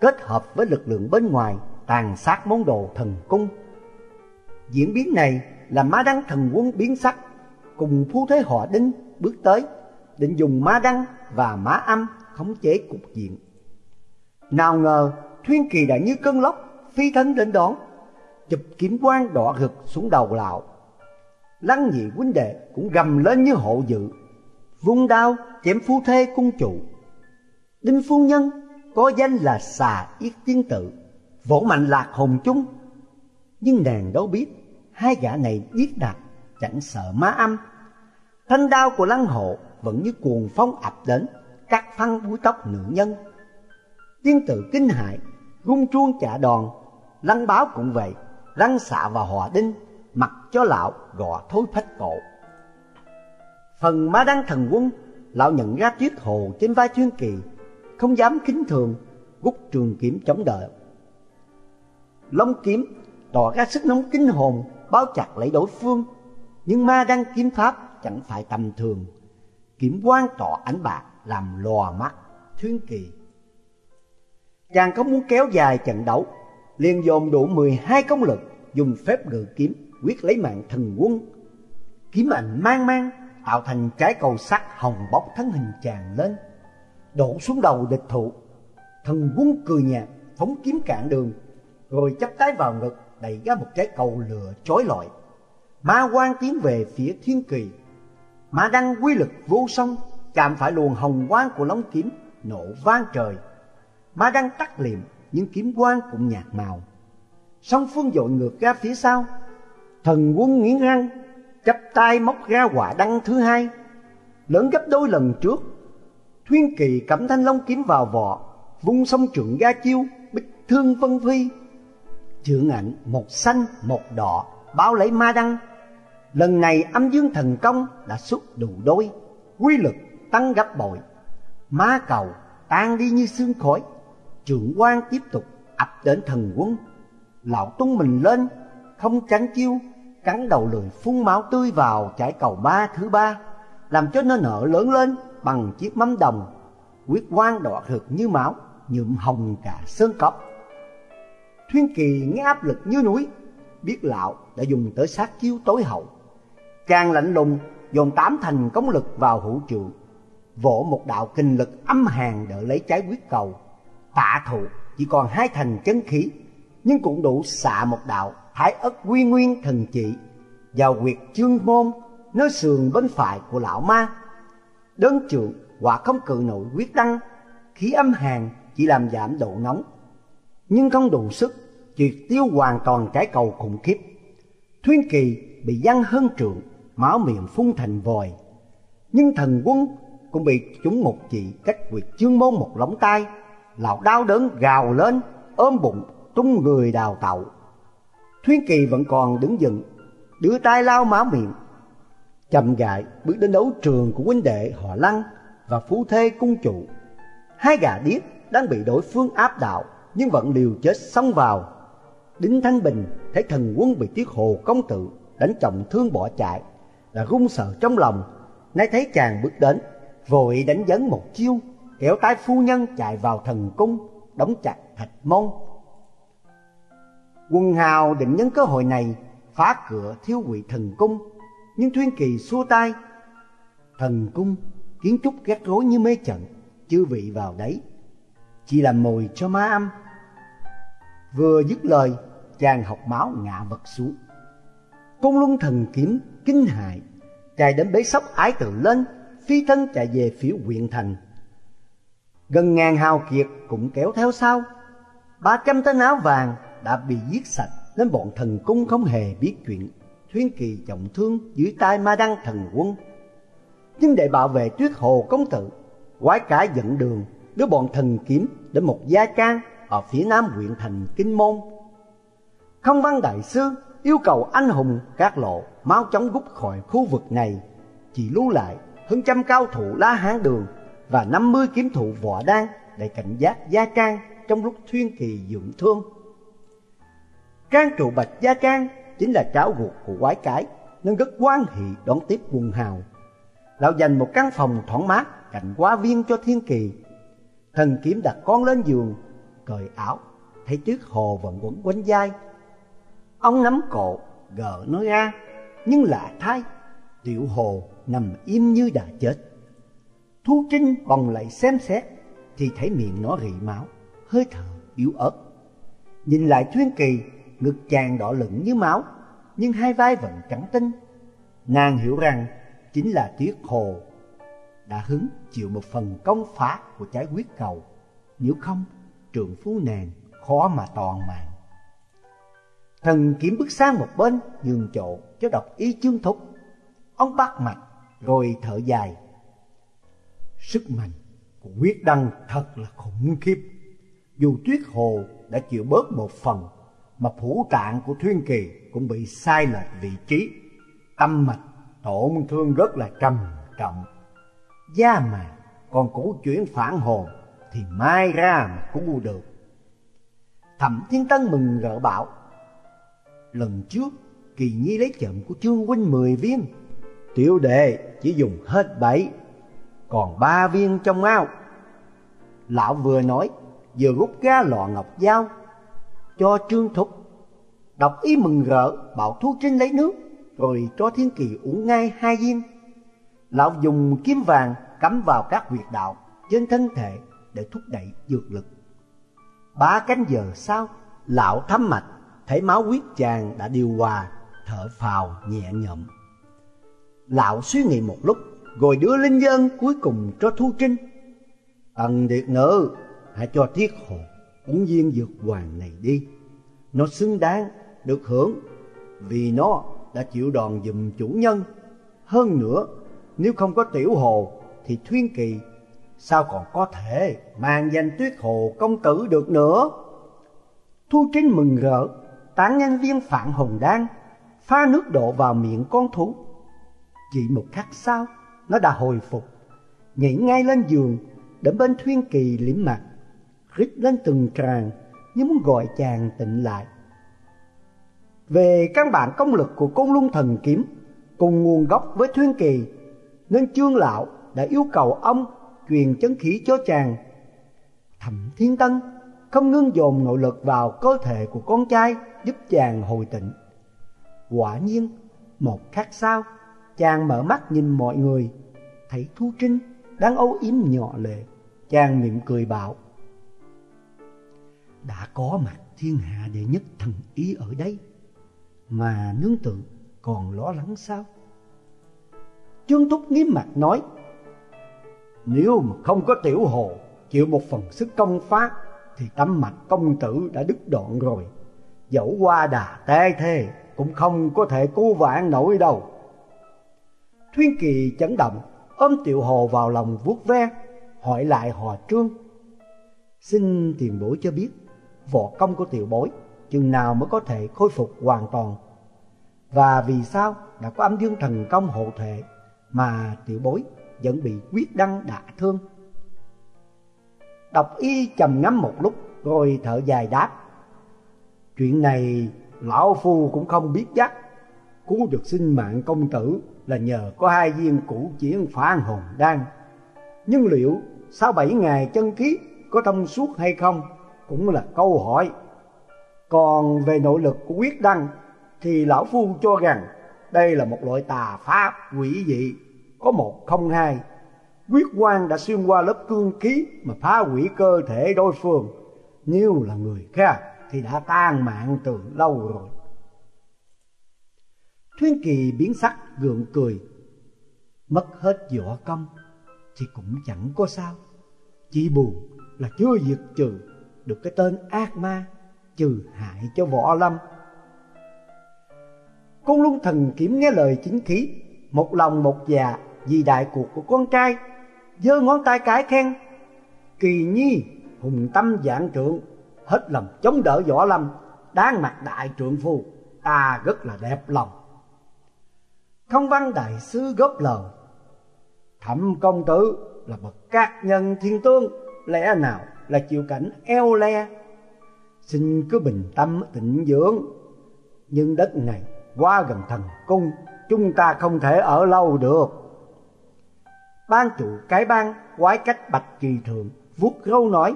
kết hợp với lực lượng bên ngoài tàn sát món đồ thần cung. Diễn biến này là má đăng thần quân biến sắc, cùng phu thế họ đinh bước tới định dùng má đăng và má âm khống chế cục diện. Nào ngờ Thuyên Kỳ đã như cơn lốc phi thân đến đón, chụp kiếm quan đỏ rực xuống đầu lão. Lăng nhị huynh đệ cũng gầm lên như hộ dự, vung đao chém phu thê cung chủ. Đinh phu nhân có danh là xà yết tiên tự, vỗ mạnh lạc hồn chung. Nhưng nàng đâu biết, hai gã này biết đạt, chẳng sợ má âm. Thanh đao của lăng hộ vẫn như cuồng phong ập đến, cắt phăng búi tóc nữ nhân. Tiên tử kinh hại, rung chuông trả đòn, lăng báo cũng vậy, răng xạ và hòa đinh, mặc cho lão gò thối phách cổ. Phần má đăng thần quân, lão nhận ra tuyết hồ trên vai chuyên kỳ, không dám kính thường, rút trường kiếm chống đợi. Long kiếm tỏ ra sức nóng kinh hồn, bao chặt lấy đối phương, nhưng ma đăng kiếm pháp chẳng phải tầm thường Kiểm quan tỏ ánh bạc làm lòa mắt Thuyên Kỳ. Chàng có muốn kéo dài trận đấu, liền dồn đủ 12 công lực, dùng phép ngự kiếm quyết lấy mạng thần quân. Kiếm ảnh mang mang tạo thành trái cầu sắt hồng bốc thân hình chàng lên, đổ xuống đầu địch thủ. Thần quân cười nhạt, phóng kiếm cạn đường, rồi chắp tay vào ngực đẩy ra một trái cầu lửa chói lọi. Ma quan tiến về phía Thiên Kỳ Ma đăng quy lực vô song, chạm phải luồng hồng quang của lóng kiếm, nổ vang trời. Ma đăng tắt liệm, nhưng kiếm quang cũng nhạt màu. Song phương dội ngược ra phía sau, thần quân nghiến răng, chắp tay móc ra quả đăng thứ hai, lớn gấp đôi lần trước. Thuyên kỳ cẩm thanh long kiếm vào vỏ, vung song trượng ga chiêu, bích thương vân phi. Trượng ảnh một xanh một đỏ, bao lấy ma đăng, Lần này âm dương thần công đã xuất đủ đôi, quy lực tăng gấp bội. Má cầu tan đi như xương khói, trưởng quan tiếp tục ập đến thần quân. Lão tung mình lên, không tránh chiêu, cắn đầu lười phun máu tươi vào trái cầu ba thứ ba, làm cho nó nở lớn lên bằng chiếc mắm đồng, quyết quan đỏ rực như máu, nhuộm hồng cả sơn cốc. Thuyên Kỳ nghe áp lực như núi, biết lão đã dùng tới sát chiêu tối hậu Chàng lạnh lùng dồn tám thành công lực vào hữu trượng, vỗ một đạo kinh lực âm hàn đỡ lấy trái quyết cầu. Tạ thụ chỉ còn hai thành chân khí, nhưng cũng đủ xạ một đạo thái ất quy nguyên thần chỉ vào quyệt chương môn nơi sườn bên phải của lão ma. Đơn trượng quả không cự nổi quyết đăng, khí âm hàn chỉ làm giảm độ nóng, nhưng không đủ sức triệt tiêu hoàn toàn trái cầu khủng khiếp. Thuyên kỳ bị văng hơn trượng máu miệng phun thành vòi. Nhưng thần quân cũng bị chúng một chị cách quyệt chương môn một lóng tay Lão đau đớn gào lên, ôm bụng, tung người đào tạo. Thuyên Kỳ vẫn còn đứng dựng, đưa tay lau máu miệng chậm gại bước đến đấu trường của huynh đệ họ lăng và phú thê cung chủ hai gà điếc đang bị đối phương áp đảo nhưng vẫn liều chết xông vào đinh thanh bình thấy thần quân bị tiết hồ công tử đánh trọng thương bỏ chạy đã run sợ trong lòng. Nay thấy chàng bước đến, vội đánh dấn một chiêu, kéo tay phu nhân chạy vào thần cung, đóng chặt thạch môn. Quân hào định nhân cơ hội này, phá cửa thiếu quỷ thần cung, nhưng thuyên kỳ xua tay. Thần cung, kiến trúc ghét rối như mê trận, chư vị vào đấy. Chỉ làm mồi cho ma âm. Vừa dứt lời, chàng học máu ngã vật xuống. Côn luân thần kiếm kinh hại chạy đến bế sóc ái tử lên phi thân chạy về phía huyện thành gần ngàn hào kiệt cũng kéo theo sau ba trăm tên áo vàng đã bị giết sạch nên bọn thần cung không hề biết chuyện Thuyên Kỳ trọng thương dưới tay ma đăng thần quân. Nhưng để bảo vệ tuyết hồ công tử, quái cả dẫn đường đưa bọn thần kiếm đến một gia trang ở phía nam huyện thành Kinh Môn. Không văn đại sư yêu cầu anh hùng các lộ mau chóng rút khỏi khu vực này, chỉ lưu lại hơn trăm cao thủ la hán đường và năm mươi kiếm thủ võ đan để cảnh giác gia trang trong lúc Thuyên Kỳ dưỡng thương. Trang trụ bạch gia trang chính là cháu ruột của quái cái nên rất quan hệ đón tiếp quần hào. Lão dành một căn phòng thoáng mát cạnh quá viên cho thiên kỳ. Thần kiếm đặt con lên giường, cởi áo, thấy trước hồ vẫn quấn quanh vai. Ông nắm cổ, gỡ nó ra, nhưng lạ thay, tiểu hồ nằm im như đã chết. Thu Trinh bồng lại xem xét, thì thấy miệng nó rỉ máu, hơi thở yếu ớt. Nhìn lại Thuyên Kỳ ngực chàng đỏ lửng như máu, nhưng hai vai vẫn trắng tinh. Nàng hiểu rằng chính là Tuyết Hồ đã hứng chịu một phần công phá của trái quyết cầu, nếu không trường phu nàng khó mà toàn mạng. Thần kiếm bước sang một bên nhường chỗ cho đọc ý chương thúc. Ông bắt mạch rồi thở dài. Sức mạnh của quyết đăng thật là khủng khiếp. Dù tuyết hồ đã chịu bớt một phần mà phủ tạng của Thuyên Kỳ cũng bị sai lệch vị trí, tâm mạch tổn thương rất là trầm trọng. Da mà còn cố chuyển phản hồn thì mai ra mà cứu được. Thẩm Thiên Tân mừng rỡ bảo, lần trước Kỳ Nhi lấy chậm của Trương Huynh 10 viên, tiểu đệ chỉ dùng hết bảy, còn ba viên trong ao. Lão vừa nói, vừa rút ra lọ ngọc dao cho Trương Thúc. Đọc ý mừng rỡ, bảo Thu Trinh lấy nước, rồi cho Thiên Kỳ uống ngay hai viên. Lão dùng kiếm vàng cắm vào các huyệt đạo trên thân thể để thúc đẩy dược lực. Ba cánh giờ sau, lão thấm mạch, thấy máu huyết chàng đã điều hòa, thở phào nhẹ nhõm. Lão suy nghĩ một lúc, rồi đưa linh dân cuối cùng cho Thu Trinh. Tần Điệt Nữ, hãy cho Tiết Hồ uống viên dược hoàng này đi. Nó xứng đáng được hưởng vì nó đã chịu đòn dùm chủ nhân. Hơn nữa, nếu không có tiểu hồ thì Thuyên Kỳ sao còn có thể mang danh tuyết hồ công tử được nữa. Thu Trinh mừng rỡ, tán nhân viên phản hồng đan, pha nước đổ vào miệng con thú. Chỉ một khắc sau, nó đã hồi phục, nhảy ngay lên giường, đến bên Thuyên Kỳ liếm mặt rít lên từng tràng như muốn gọi chàng tỉnh lại. Về căn bản công lực của côn luân thần kiếm cùng nguồn gốc với Thuyên Kỳ, nên Trương Lão đã yêu cầu ông truyền chấn khí cho chàng. Thẩm Thiên Tân không ngưng dồn nội lực vào cơ thể của con trai giúp chàng hồi tỉnh. Quả nhiên, một khắc sau, chàng mở mắt nhìn mọi người, thấy Thu Trinh đang âu yếm nhỏ lệ. Chàng mỉm cười bảo, đã có mặt thiên hạ đệ nhất thần ý ở đây mà nương tự còn lo lắng sao trương túc nghiêm mặt nói nếu mà không có tiểu hồ chịu một phần sức công phá thì tâm mạch công tử đã đứt đoạn rồi dẫu qua đà tê thê cũng không có thể cứu vãn nổi đâu. Thuyên kỳ chấn động ôm tiểu hồ vào lòng vuốt ve, hỏi lại họ trương. Xin tiền bối cho biết, võ công của tiểu bối chừng nào mới có thể khôi phục hoàn toàn? Và vì sao đã có âm dương thần công hộ thể mà tiểu bối vẫn bị quyết đăng đả thương? Độc y trầm ngắm một lúc rồi thở dài đáp chuyện này, lão phu cũng không biết chắc. Cứu được sinh mạng công tử là nhờ có hai viên củ chiến phản hồn đan. Nhưng liệu sau bảy ngày chân khí có thông suốt hay không cũng là câu hỏi. Còn về nội lực của quyết đăng, thì lão phu cho rằng đây là một loại tà pháp quỷ dị, có một không hai. Quyết quan đã xuyên qua lớp cương khí mà phá hủy cơ thể đối phương, nếu là người khác thì đã tan mạng từ lâu rồi. Thuyên kỳ biến sắc gượng cười, mất hết võ công thì cũng chẳng có sao. Chỉ buồn là chưa diệt trừ được cái tên ác ma, trừ hại cho võ lâm. Côn luân thần kiếm nghe lời chính khí, Một lòng một dạ vì đại cuộc của con trai, giơ ngón tay cái khen, Kỳ nhi, hùng tâm dạng trượng Hết lòng chống đỡ võ lâm, Đáng mặt đại trượng phu, Ta rất là đẹp lòng. Không văn đại sứ góp lời, Thẩm công tử là bậc các nhân thiên tương, Lẽ nào là chịu cảnh eo le? Xin cứ bình tâm tịnh dưỡng. Nhưng đất này qua gần thần cung, chúng ta không thể ở lâu được. Ban chủ cái ban quái cách bạch kỳ thượng vuốt râu nói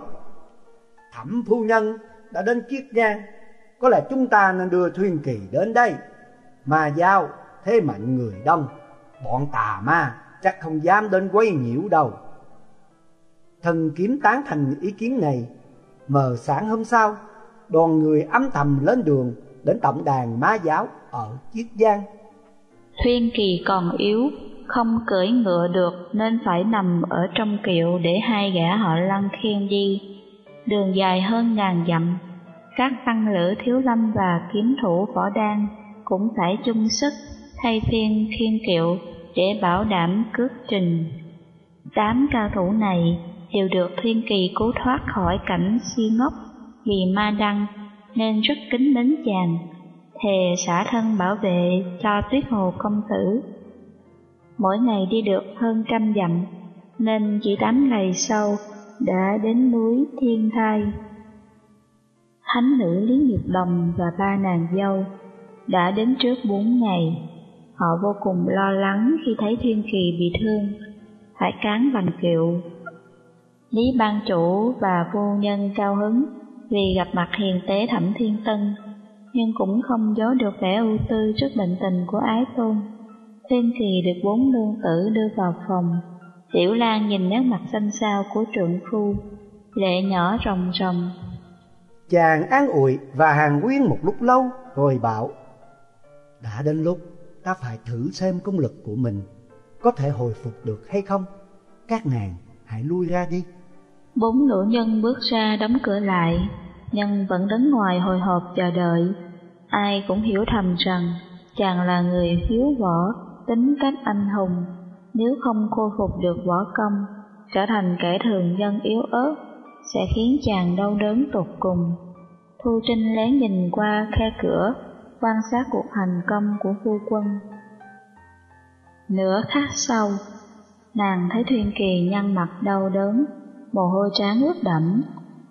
thẩm phu nhân đã đến chiết giang. Có lẽ chúng ta nên đưa thuyền kỳ đến đây. Mà giao thế mạnh người đông. Bọn tà ma chắc không dám đến quấy nhiễu đâu. Thần kiếm tán thành ý kiến này. Mờ sáng hôm sau đoàn người âm thầm lên đường đến tổng đàn má giáo ở Chiết Giang. Thuyên Kỳ còn yếu, không cưỡi ngựa được nên phải nằm ở trong kiệu để hai gã họ lăng khiêng đi. Đường dài hơn ngàn dặm, các tăng lữ thiếu lâm và kiếm thủ võ đan cũng phải chung sức thay phiên khiên kiệu để bảo đảm cước trình. Tám cao thủ này đều được Thiên Kỳ cứu thoát khỏi cảnh si ngốc vì ma đăng nên rất kính mến chàng thề xả thân bảo vệ cho tuyết hồ công tử. Mỗi ngày đi được hơn trăm dặm, nên chỉ tám ngày sau đã đến núi Thiên Thai. Thánh nữ Lý Nhược Đồng và ba nàng dâu đã đến trước bốn ngày. Họ vô cùng lo lắng khi thấy Thiên Kỳ bị thương, phải cán bằng kiệu. Lý ban chủ và vô nhân cao hứng vì gặp mặt hiền tế Thẩm Thiên Tân nhưng cũng không giấu được vẻ ưu tư trước bệnh tình của ái tôn. Thiên kỳ được bốn lương tử đưa vào phòng. Tiểu Lan nhìn nét mặt xanh xao của trượng phu, lệ nhỏ ròng ròng. Chàng an ủi và hàng quyên một lúc lâu rồi bảo Đã đến lúc ta phải thử xem công lực của mình có thể hồi phục được hay không. Các nàng hãy lui ra đi. Bốn nữ nhân bước ra đóng cửa lại, nhưng vẫn đứng ngoài hồi hộp chờ đợi. Ai cũng hiểu thầm rằng chàng là người hiếu võ, tính cách anh hùng, nếu không khôi phục được võ công, trở thành kẻ thường dân yếu ớt, sẽ khiến chàng đau đớn tột cùng. Thu Trinh lén nhìn qua khe cửa, quan sát cuộc hành công của phu quân. Nửa khắc sau, nàng thấy Thuyên Kỳ nhăn mặt đau đớn, mồ hôi trán ướt đẫm.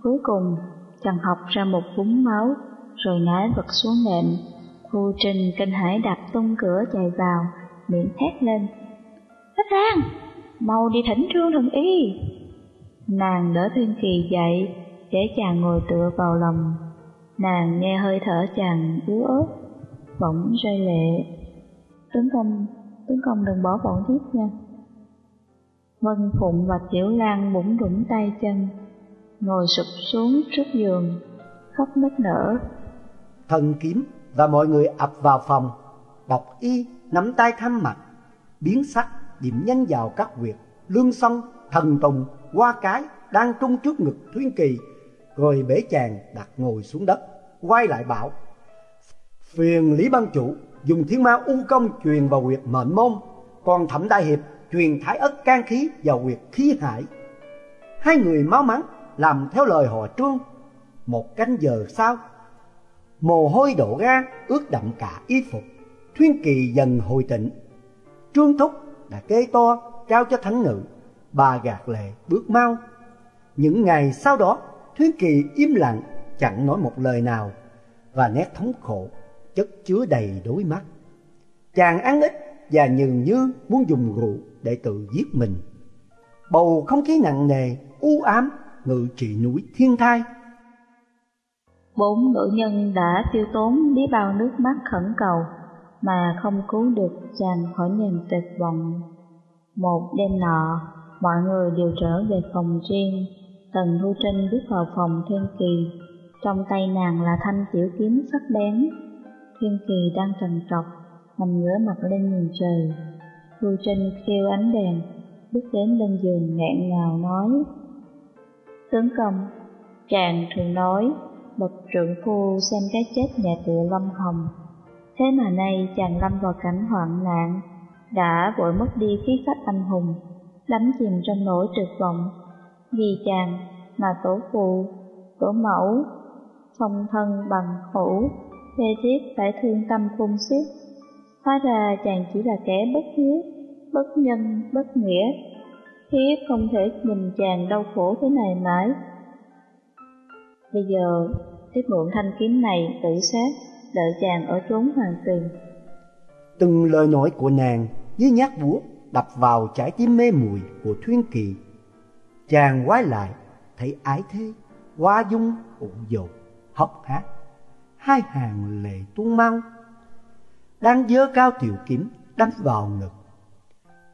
Cuối cùng, chàng học ra một vũng máu, rồi ngã vật xuống nệm. Thu Trinh kinh hãi đạp tung cửa chạy vào, miệng thét lên. Thích Lan, mau đi thỉnh trương thần y. Nàng đỡ Thiên Kỳ dậy, để chàng ngồi tựa vào lòng. Nàng nghe hơi thở chàng yếu ớt, bỗng rơi lệ. Tướng công, tướng công đừng bỏ bọn tiếp nha. Vân Phụng và Tiểu Lan bụng rủng tay chân, ngồi sụp xuống trước giường, khóc nức nở. Thần kiếm và mọi người ập vào phòng, đọc y nắm tay thăm mặt, biến sắc điểm nhanh vào các huyệt, lương song, thần tùng, hoa cái đang trung trước ngực Thuyên Kỳ, rồi bể chàng đặt ngồi xuống đất, quay lại bảo. Phiền Lý Ban Chủ dùng thiên ma u công truyền vào huyệt mệnh môn, còn Thẩm Đại Hiệp truyền thái ất can khí vào huyệt khí hải. Hai người máu mắn làm theo lời họ trương. Một canh giờ sau, mồ hôi đổ ra ướt đậm cả y phục. Thuyên kỳ dần hồi tịnh. Trương Thúc đã kế to trao cho thánh nữ. Bà gạt lệ bước mau. Những ngày sau đó, Thuyên kỳ im lặng chẳng nói một lời nào và nét thống khổ chất chứa đầy đôi mắt. Chàng ăn ít và nhường như muốn dùng rượu để tự giết mình. Bầu không khí nặng nề, u ám, ngự trị núi thiên thai. Bốn nữ nhân đã tiêu tốn biết bao nước mắt khẩn cầu mà không cứu được chàng khỏi niềm tuyệt vọng. Một đêm nọ, mọi người đều trở về phòng riêng. Tần Thu Trinh bước vào phòng Thiên Kỳ, trong tay nàng là thanh tiểu kiếm sắc bén. Thiên Kỳ đang trần trọc, nằm ngửa mặt lên nhìn trời. Thu Trinh kêu ánh đèn, bước đến bên giường nghẹn ngào nói. Tướng công, chàng thường nói, bậc trưởng phu xem cái chết nhà tựa lâm hồng. Thế mà nay chàng lâm vào cảnh hoạn nạn, đã vội mất đi khí phách anh hùng, đắm chìm trong nỗi tuyệt vọng. Vì chàng mà tổ phụ, tổ mẫu, phong thân bằng hữu, thê thiếp phải thương tâm khung xiết. Hóa ra chàng chỉ là kẻ bất hiếu, bất nhân, bất nghĩa. Thiếp không thể nhìn chàng đau khổ thế này mãi. Bây giờ, tiếp mượn thanh kiếm này tự sát, đợi chàng ở chốn hoàng tuyền. Từng lời nói của nàng như nhát búa đập vào trái tim mê muội của Thuyên Kỳ. Chàng quay lại, thấy ái thế, hoa dung, ủng dầu hốc hác, hai hàng lệ tuôn mau. Đang dơ cao tiểu kiếm đánh vào ngực.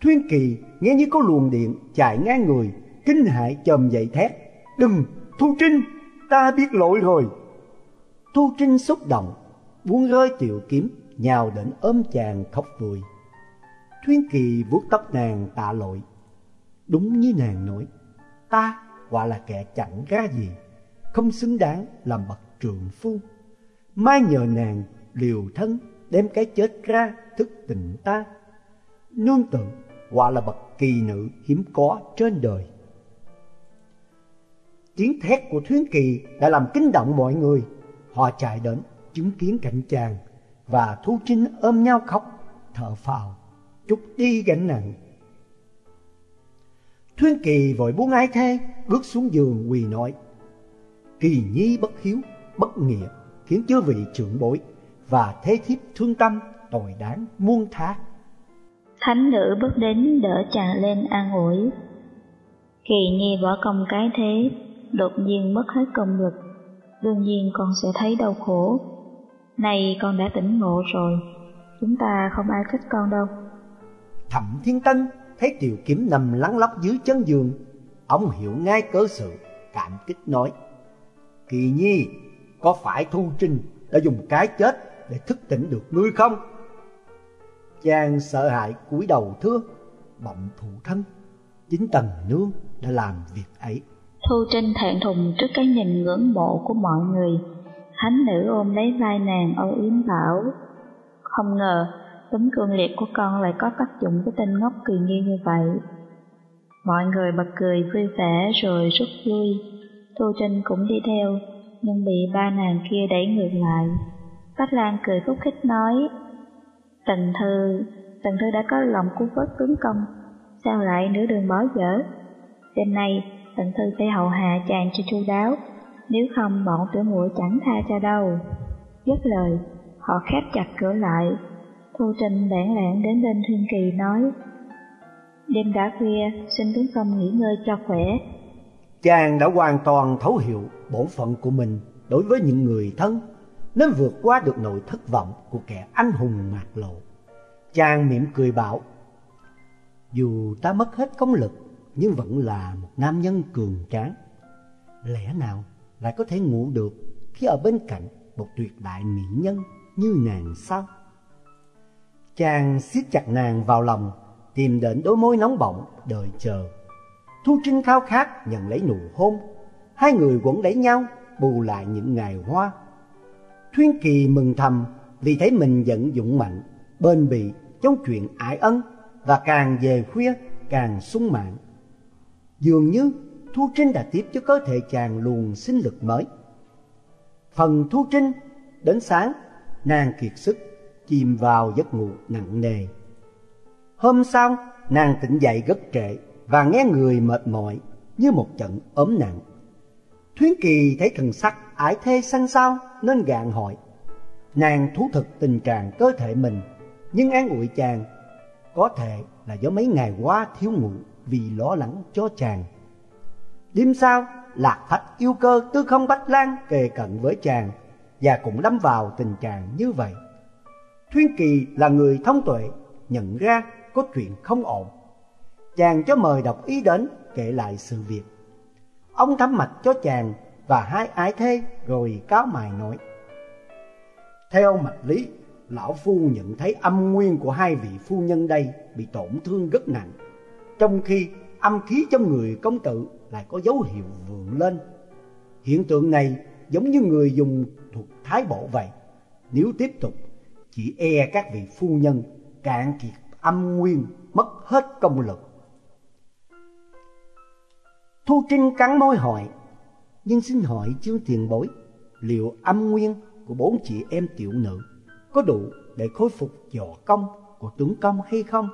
Thuyên Kỳ nghe như có luồng điện chạy ngang người, kinh hãi chồm dậy thét. Đừng, Thu Trinh, ta biết lỗi rồi. Thu Trinh xúc động, buông rơi tiểu kiếm, nhào đến ôm chàng khóc vui. Thuyên Kỳ vuốt tóc nàng tạ lỗi. Đúng như nàng nói, ta quả là kẻ chẳng ra gì, không xứng đáng làm bậc trượng phu. Mai nhờ nàng liều thân đem cái chết ra thức tỉnh ta. Nương tự quả là bậc kỳ nữ hiếm có trên đời. Tiếng thét của Thuyến Kỳ đã làm kinh động mọi người. Họ chạy đến chứng kiến cảnh chàng và thú Trinh ôm nhau khóc, thở phào, chút đi gánh nặng. Thuyên Kỳ vội buông ái thê, bước xuống giường quỳ nói. Kỳ nhi bất hiếu, bất nghĩa, khiến chư vị trưởng bối và thế thiếp thương tâm, tội đáng muôn thá. Thánh nữ bước đến đỡ chàng lên an ủi. Kỳ nhi võ công cái thế, đột nhiên mất hết công lực, đương nhiên con sẽ thấy đau khổ. Này con đã tỉnh ngộ rồi, chúng ta không ai trách con đâu. Thẩm Thiên Tân thấy tiểu kiếm nằm lắng lóc dưới chân giường, ông hiểu ngay cớ sự, cảm kích nói. Kỳ nhi, có phải Thu Trinh đã dùng cái chết để thức tỉnh được ngươi không? Chàng sợ hãi cúi đầu thưa, bẩm phụ thân, chính Tần Nương đã làm việc ấy. Thu Trinh thẹn thùng trước cái nhìn ngưỡng mộ của mọi người. Thánh nữ ôm lấy vai nàng âu yếm bảo. Không ngờ, tính cương liệt của con lại có tác dụng với tên ngốc kỳ nghi như vậy. Mọi người bật cười vui vẻ rồi rút lui. Thu Trinh cũng đi theo, nhưng bị ba nàng kia đẩy ngược lại. Bách Lan cười khúc khích nói, Tần Thư, Tần Thư đã có lòng cứu vớt tướng công, sao lại nửa đường bỏ dở? Đêm nay, Tần Thư phải hậu hạ chàng cho chu đáo, nếu không bọn tiểu muội chẳng tha cho đâu. Dứt lời, họ khép chặt cửa lại. Thu Trinh lẻn lẻn đến bên Thiên Kỳ nói, Đêm đã khuya, xin tướng công nghỉ ngơi cho khỏe. Chàng đã hoàn toàn thấu hiểu bổn phận của mình đối với những người thân, nên vượt qua được nỗi thất vọng của kẻ anh hùng mạc lộ. Chàng mỉm cười bảo, dù ta mất hết công lực, nhưng vẫn là một nam nhân cường tráng. Lẽ nào lại có thể ngủ được khi ở bên cạnh một tuyệt đại mỹ nhân như nàng sao? Chàng siết chặt nàng vào lòng, tìm đến đôi môi nóng bỏng, đợi chờ. Thu Trinh khao khát nhận lấy nụ hôn, hai người quấn lấy nhau, bù lại những ngày hoa. Thuyên Kỳ mừng thầm vì thấy mình vẫn dũng mạnh, bền bỉ trong chuyện ái ân và càng về khuya càng sung mãn. Dường như Thu Trinh đã tiếp cho cơ thể chàng luồng sinh lực mới. Phần Thu Trinh đến sáng, nàng kiệt sức, chìm vào giấc ngủ nặng nề. Hôm sau, nàng tỉnh dậy rất trễ và nghe người mệt mỏi như một trận ốm nặng. Thuyến Kỳ thấy thần sắc ái thê xanh xao nên gạn hỏi. Nàng thú thực tình trạng cơ thể mình, nhưng an ủi chàng có thể là do mấy ngày qua thiếu ngủ vì lo lắng cho chàng. Đêm sau, Lạc Phách yêu cơ tư không Bách Lan kề cận với chàng và cũng lâm vào tình trạng như vậy. Thuyên Kỳ là người thông tuệ, nhận ra có chuyện không ổn. Chàng cho mời đọc ý đến kể lại sự việc. Ông thắm mạch cho chàng và hai ái thê rồi cáo mài nói. Theo mạch lý, lão phu nhận thấy âm nguyên của hai vị phu nhân đây bị tổn thương rất nặng, trong khi âm khí trong người công tử lại có dấu hiệu vượng lên. Hiện tượng này giống như người dùng thuật thái bộ vậy. Nếu tiếp tục, chỉ e các vị phu nhân cạn kiệt âm nguyên, mất hết công lực. Thu Trinh cắn môi hỏi, nhưng xin hỏi chương tiền bối, liệu âm nguyên của bốn chị em tiểu nữ có đủ để khôi phục võ công của tướng công hay không?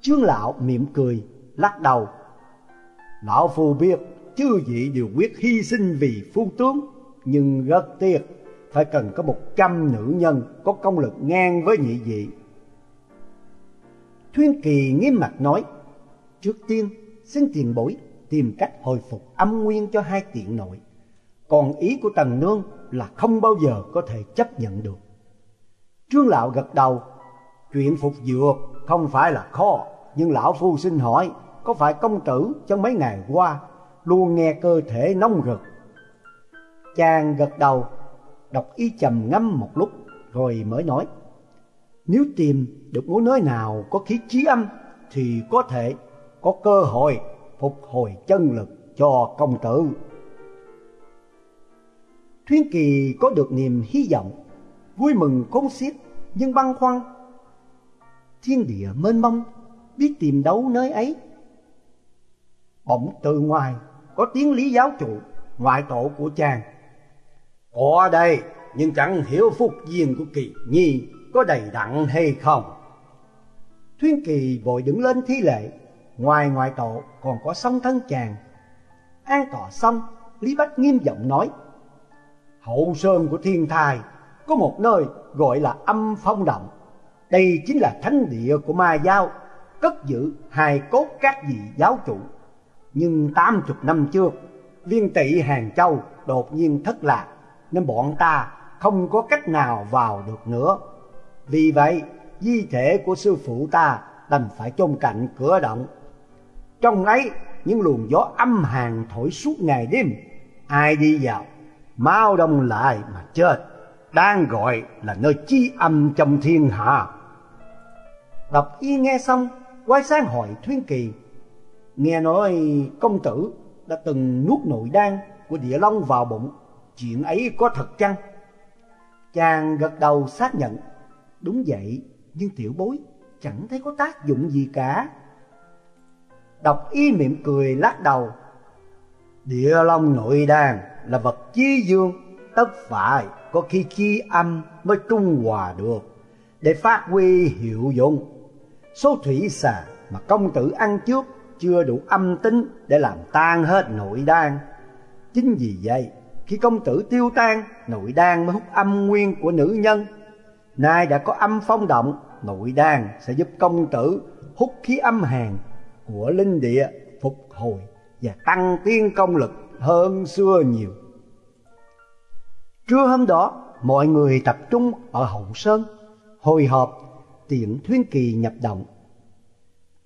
Trương lão mỉm cười, lắc đầu. Lão phu biết chư vị đều quyết hy sinh vì phu tướng, nhưng rất tiếc phải cần có một trăm nữ nhân có công lực ngang với nhị vị. Thuyên Kỳ nghiêm mặt nói, trước tiên xin tiền bối tìm cách hồi phục âm nguyên cho hai tiện nội. Còn ý của Tần Nương là không bao giờ có thể chấp nhận được. Trương Lão gật đầu, chuyện phục dược không phải là khó, nhưng Lão Phu xin hỏi, có phải công tử trong mấy ngày qua luôn nghe cơ thể nóng rực? Chàng gật đầu, đọc y trầm ngâm một lúc rồi mới nói, nếu tìm được mối nơi nào có khí trí âm thì có thể có cơ hội phục hồi chân lực cho công tử. Thuyên Kỳ có được niềm hy vọng, vui mừng khôn xiết nhưng băn khoăn. Thiên địa mênh mông, biết tìm đâu nơi ấy. Bỗng từ ngoài có tiếng lý giáo chủ, ngoại tổ của chàng. Có đây, nhưng chẳng hiểu phúc duyên của kỳ nhi có đầy đặn hay không. Thuyên Kỳ vội đứng lên thi lệ, ngoài ngoại tổ còn có song thân chàng. An tọa xong, Lý Bách nghiêm giọng nói, Hậu sơn của thiên thai có một nơi gọi là âm phong động. Đây chính là thánh địa của ma giáo, cất giữ hài cốt các vị giáo chủ. Nhưng tám chục năm trước, viên tỵ Hàng Châu đột nhiên thất lạc, nên bọn ta không có cách nào vào được nữa. Vì vậy, di thể của sư phụ ta đành phải chôn cạnh cửa động. Trong ấy, những luồng gió âm hàn thổi suốt ngày đêm, ai đi vào mau đông lại mà chết, đang gọi là nơi chi âm trong thiên hạ. Đọc y nghe xong, quay sang hỏi Thuyên Kỳ, nghe nói công tử đã từng nuốt nội đan của địa long vào bụng, chuyện ấy có thật chăng? Chàng gật đầu xác nhận, đúng vậy, nhưng tiểu bối chẳng thấy có tác dụng gì cả. Đọc y miệng cười lắc đầu, địa long nội đan là vật chi dương, tất phải có khi chi âm mới trung hòa được, để phát huy hiệu dụng. Số thủy xà mà công tử ăn trước chưa đủ âm tính để làm tan hết nội đan. Chính vì vậy, khi công tử tiêu tan, nội đan mới hút âm nguyên của nữ nhân. Nay đã có âm phong động, nội đan sẽ giúp công tử hút khí âm hàn của linh địa phục hồi và tăng tiên công lực hơn xưa nhiều. Trưa hôm đó, mọi người tập trung ở hậu sơn, hồi họp tiện thuyên kỳ nhập động.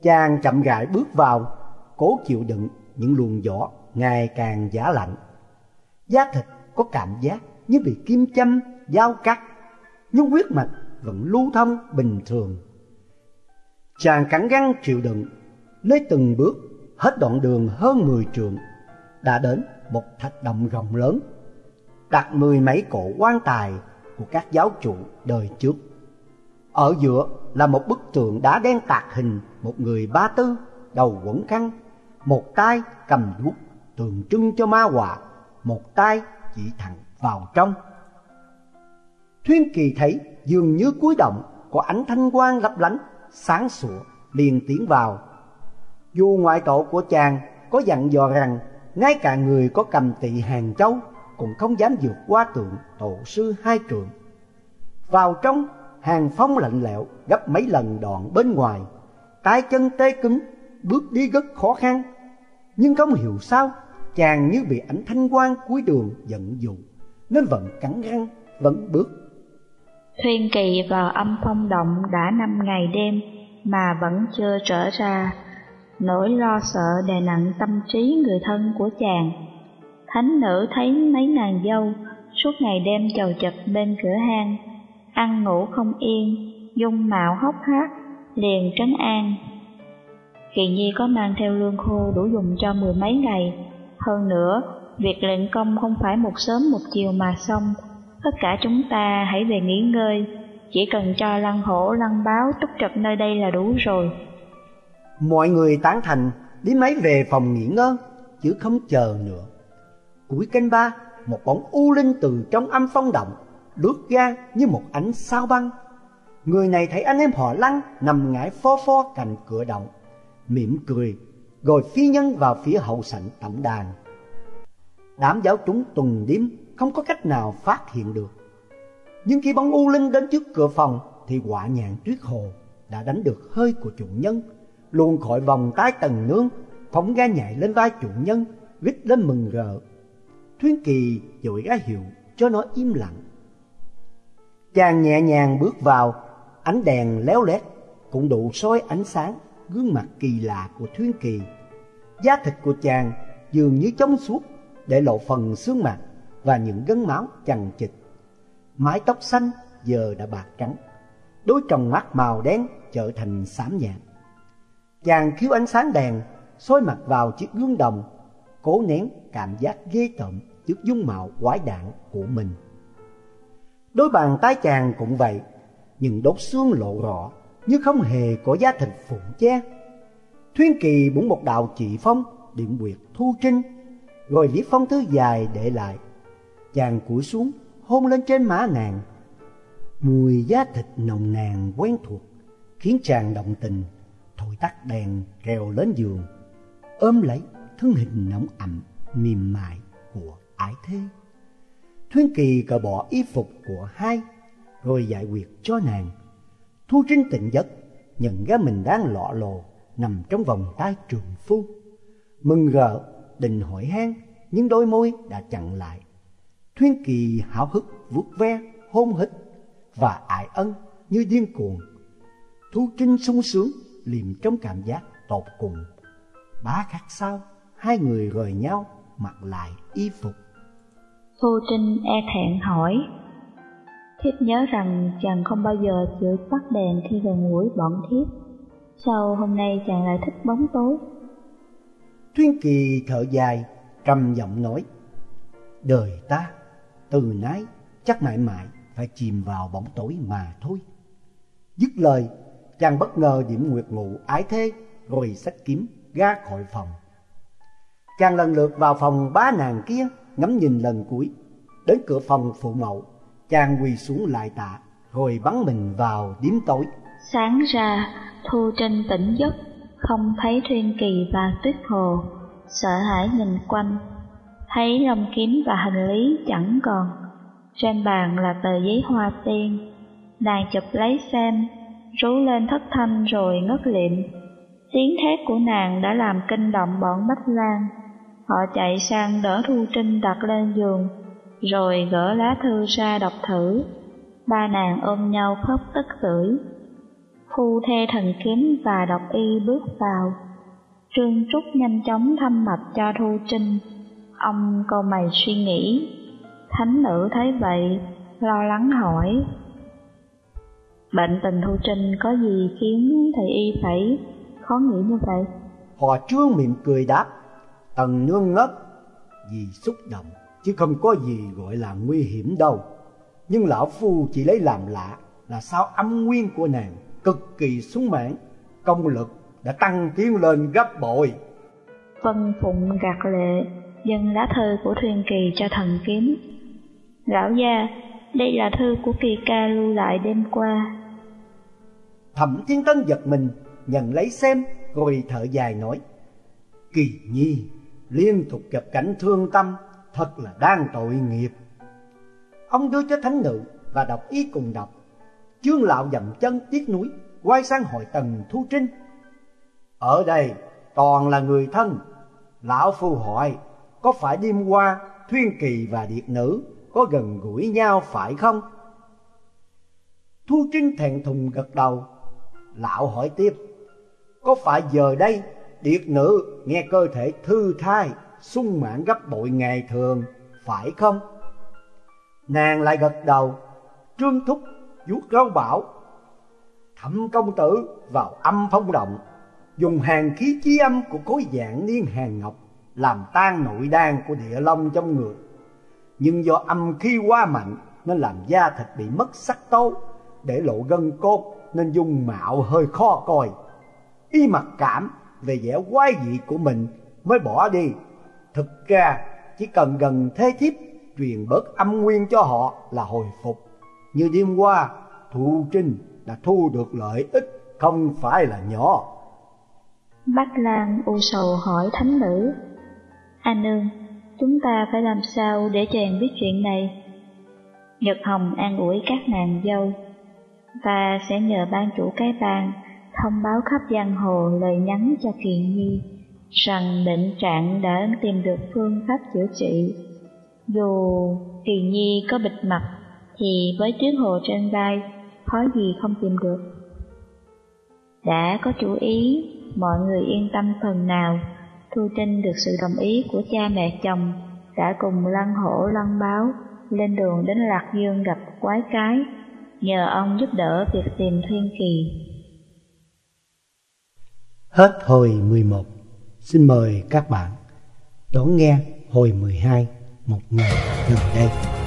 Chàng chậm rãi bước vào, cố chịu đựng những luồng gió ngày càng giá lạnh. Da thịt có cảm giác như bị kim châm, dao cắt, nhưng huyết mạch vẫn lưu thông bình thường. Chàng cắn răng chịu đựng, lấy từng bước hết đoạn đường hơn mười trượng đã đến một thạch động rộng lớn, đặt mười mấy cổ quan tài của các giáo chủ đời trước. Ở giữa là một bức tượng đá đen tạc hình một người ba tư, đầu quẩn khăn, một tay cầm đuốc tượng trưng cho ma họa, một tay chỉ thẳng vào trong. Thuyên Kỳ thấy dường như cuối động có ánh thanh quang lấp lánh, sáng sủa, liền tiến vào. Dù ngoại tổ của chàng có dặn dò rằng ngay cả người có cầm tỵ hàng châu cũng không dám vượt qua tượng tổ sư hai trượng. Vào trong, hàng phong lạnh lẽo gấp mấy lần đoạn bên ngoài, tay chân tê cứng, bước đi rất khó khăn. Nhưng không hiểu sao, chàng như bị ảnh thanh quan cuối đường giận dụ, nên vẫn cắn răng, vẫn bước. Thuyên kỳ vào âm phong động đã năm ngày đêm mà vẫn chưa trở ra. Nỗi lo sợ đè nặng tâm trí người thân của chàng. Thánh nữ thấy mấy nàng dâu suốt ngày đêm chầu chật bên cửa hang, ăn ngủ không yên, dung mạo hốc hác, liền trấn an. Kỳ nhi có mang theo lương khô đủ dùng cho mười mấy ngày. Hơn nữa, việc lệnh công không phải một sớm một chiều mà xong. Tất cả chúng ta hãy về nghỉ ngơi, chỉ cần cho lăng hổ lăng báo túc trực nơi đây là đủ rồi. Mọi người tán thành, Lý máy về phòng nghỉ ngơi, chứ không chờ nữa. Cuối canh ba, một bóng u linh từ trong âm phong động, lướt ra như một ánh sao băng. Người này thấy anh em họ lăng nằm ngải pho pho cạnh cửa động, mỉm cười, rồi phi nhân vào phía hậu sảnh tổng đàn. Đám giáo chúng tuần điếm không có cách nào phát hiện được. Nhưng khi bóng u linh đến trước cửa phòng thì quả nhạn tuyết hồ đã đánh được hơi của chủ nhân, luôn khỏi vòng tay tầng nương, phóng ra nhảy lên vai chủ nhân, rít lên mừng rỡ. Thuyên Kỳ dội ra hiệu cho nó im lặng. Chàng nhẹ nhàng bước vào, ánh đèn léo lét cũng đủ soi ánh sáng gương mặt kỳ lạ của Thuyên Kỳ. Da thịt của chàng dường như chống suốt để lộ phần xương mặt và những gân máu chằng chịt. Mái tóc xanh giờ đã bạc trắng, đôi tròng mắt màu đen trở thành xám nhạt. Chàng khiếu ánh sáng đèn soi mặt vào chiếc gương đồng, cố nén cảm giác ghê tởm trước dung mạo quái đản của mình. Đôi bàn tay chàng cũng vậy, nhưng đốt xương lộ rõ như không hề có da thịt phụng che. Thuyên Kỳ búng một đạo chỉ phong, điểm quyệt thu trinh, rồi viết phong thư dài để lại. Chàng cúi xuống, hôn lên trên má nàng. Mùi da thịt nồng nàn quen thuộc, khiến chàng động tình, thổi tắt đèn treo lên giường, ôm lấy thân hình nóng ẩm, mềm mại của ái thê. Thuyên Kỳ cởi bỏ y phục của hai, rồi giải quyết cho nàng. Thu Trinh tỉnh giấc, nhận ra mình đang lọ lồ, nằm trong vòng tay trường phu. Mừng gỡ, định hỏi han, nhưng đôi môi đã chặn lại. Thuyên Kỳ háo hức vuốt ve, hôn hít và ải ân như điên cuồng. Thu Trinh sung sướng, liềm trong cảm giác tột cùng. Bá khắc sau, hai người rời nhau, mặc lại y phục. Thu Trinh e thẹn hỏi, Thiếp nhớ rằng chàng không bao giờ chịu tắt đèn khi gần gũi bọn thiếp. Sao hôm nay chàng lại thích bóng tối? Thuyên Kỳ thở dài, trầm giọng nói, Đời ta, từ nãy chắc mãi mãi phải chìm vào bóng tối mà thôi. Dứt lời, chàng bất ngờ điểm nguyệt ngụ ái thế, rồi sách kiếm ra khỏi phòng. Chàng lần lượt vào phòng bá nàng kia, ngắm nhìn lần cuối. Đến cửa phòng phụ mẫu, chàng quỳ xuống lại tạ, rồi bắn mình vào điếm tối. Sáng ra, Thu Trinh tỉnh giấc, không thấy thiên Kỳ và Tuyết Hồ, sợ hãi nhìn quanh, thấy lông kiếm và hành lý chẳng còn. Trên bàn là tờ giấy hoa tiên, nàng chụp lấy xem, rú lên thất thanh rồi ngất liệm. Tiếng thét của nàng đã làm kinh động bọn Bách Lan. Họ chạy sang đỡ Thu Trinh đặt lên giường, rồi gỡ lá thư ra đọc thử. Ba nàng ôm nhau khóc tức tưởi. Phu thê thần kiếm và độc y bước vào. Trương Trúc nhanh chóng thăm mạch cho Thu Trinh. Ông câu mày suy nghĩ. Thánh nữ thấy vậy, lo lắng hỏi. Bệnh tình Thu Trinh có gì khiến thầy y phải khó nghĩ như vậy? Họ trương miệng cười đáp, tần nương ngất vì xúc động chứ không có gì gọi là nguy hiểm đâu. Nhưng lão phu chỉ lấy làm lạ, là sao âm nguyên của nàng cực kỳ sung mãn, công lực đã tăng tiến lên gấp bội. Vân Phụng gạt lệ, dâng lá thư của Thuyền Kỳ cho thần kiếm. Lão gia, đây là thư của Kỳ ca lưu lại đêm qua. Thẩm Thiên Tân giật mình, nhận lấy xem, rồi thở dài nói. Kỳ nhi, liên tục gặp cảnh thương tâm, thật là đang tội nghiệp. Ông đưa cho thánh nữ và đọc ý cùng đọc. Chương lão dậm chân tiếc núi, quay sang hỏi Tần Thu Trinh. Ở đây toàn là người thân, lão phu hỏi có phải đêm qua Thuyên Kỳ và Điệt Nữ có gần gũi nhau phải không? Thu Trinh thẹn thùng gật đầu, lão hỏi tiếp, có phải giờ đây Điệt Nữ nghe cơ thể thư thai, sung mãn gấp bội ngày thường, phải không? Nàng lại gật đầu, trương thúc vuốt râu bảo, thẩm công tử vào âm phong động, dùng hàng khí chi âm của cối dạng niên hàng ngọc làm tan nội đan của địa long trong người. Nhưng do âm khí quá mạnh nên làm da thịt bị mất sắc tố, để lộ gân cốt nên dung mạo hơi khó coi. Y mặc cảm về vẻ quái dị của mình mới bỏ đi. Thực ra chỉ cần gần thế thiếp truyền bớt âm nguyên cho họ là hồi phục. Như đêm qua, Thu Trinh đã thu được lợi ích không phải là nhỏ. Bách Lan u sầu hỏi thánh nữ. a nương, chúng ta phải làm sao để chàng biết chuyện này? Nhật Hồng an ủi các nàng dâu. Ta sẽ nhờ ban chủ cái bàn thông báo khắp giang hồ lời nhắn cho Kiện Nhi rằng bệnh trạng đã tìm được phương pháp chữa trị. Dù Kiện Nhi có bịt mặt thì với tuyết hồ trên vai khó gì không tìm được. Đã có chủ ý, mọi người yên tâm phần nào, Thu Trinh được sự đồng ý của cha mẹ chồng, đã cùng lăng hổ lăng báo, lên đường đến Lạc Dương gặp quái cái, nhờ ông giúp đỡ việc tìm Thiên Kỳ. Hết hồi 11, xin mời các bạn đón nghe hồi 12, một ngày gần đây.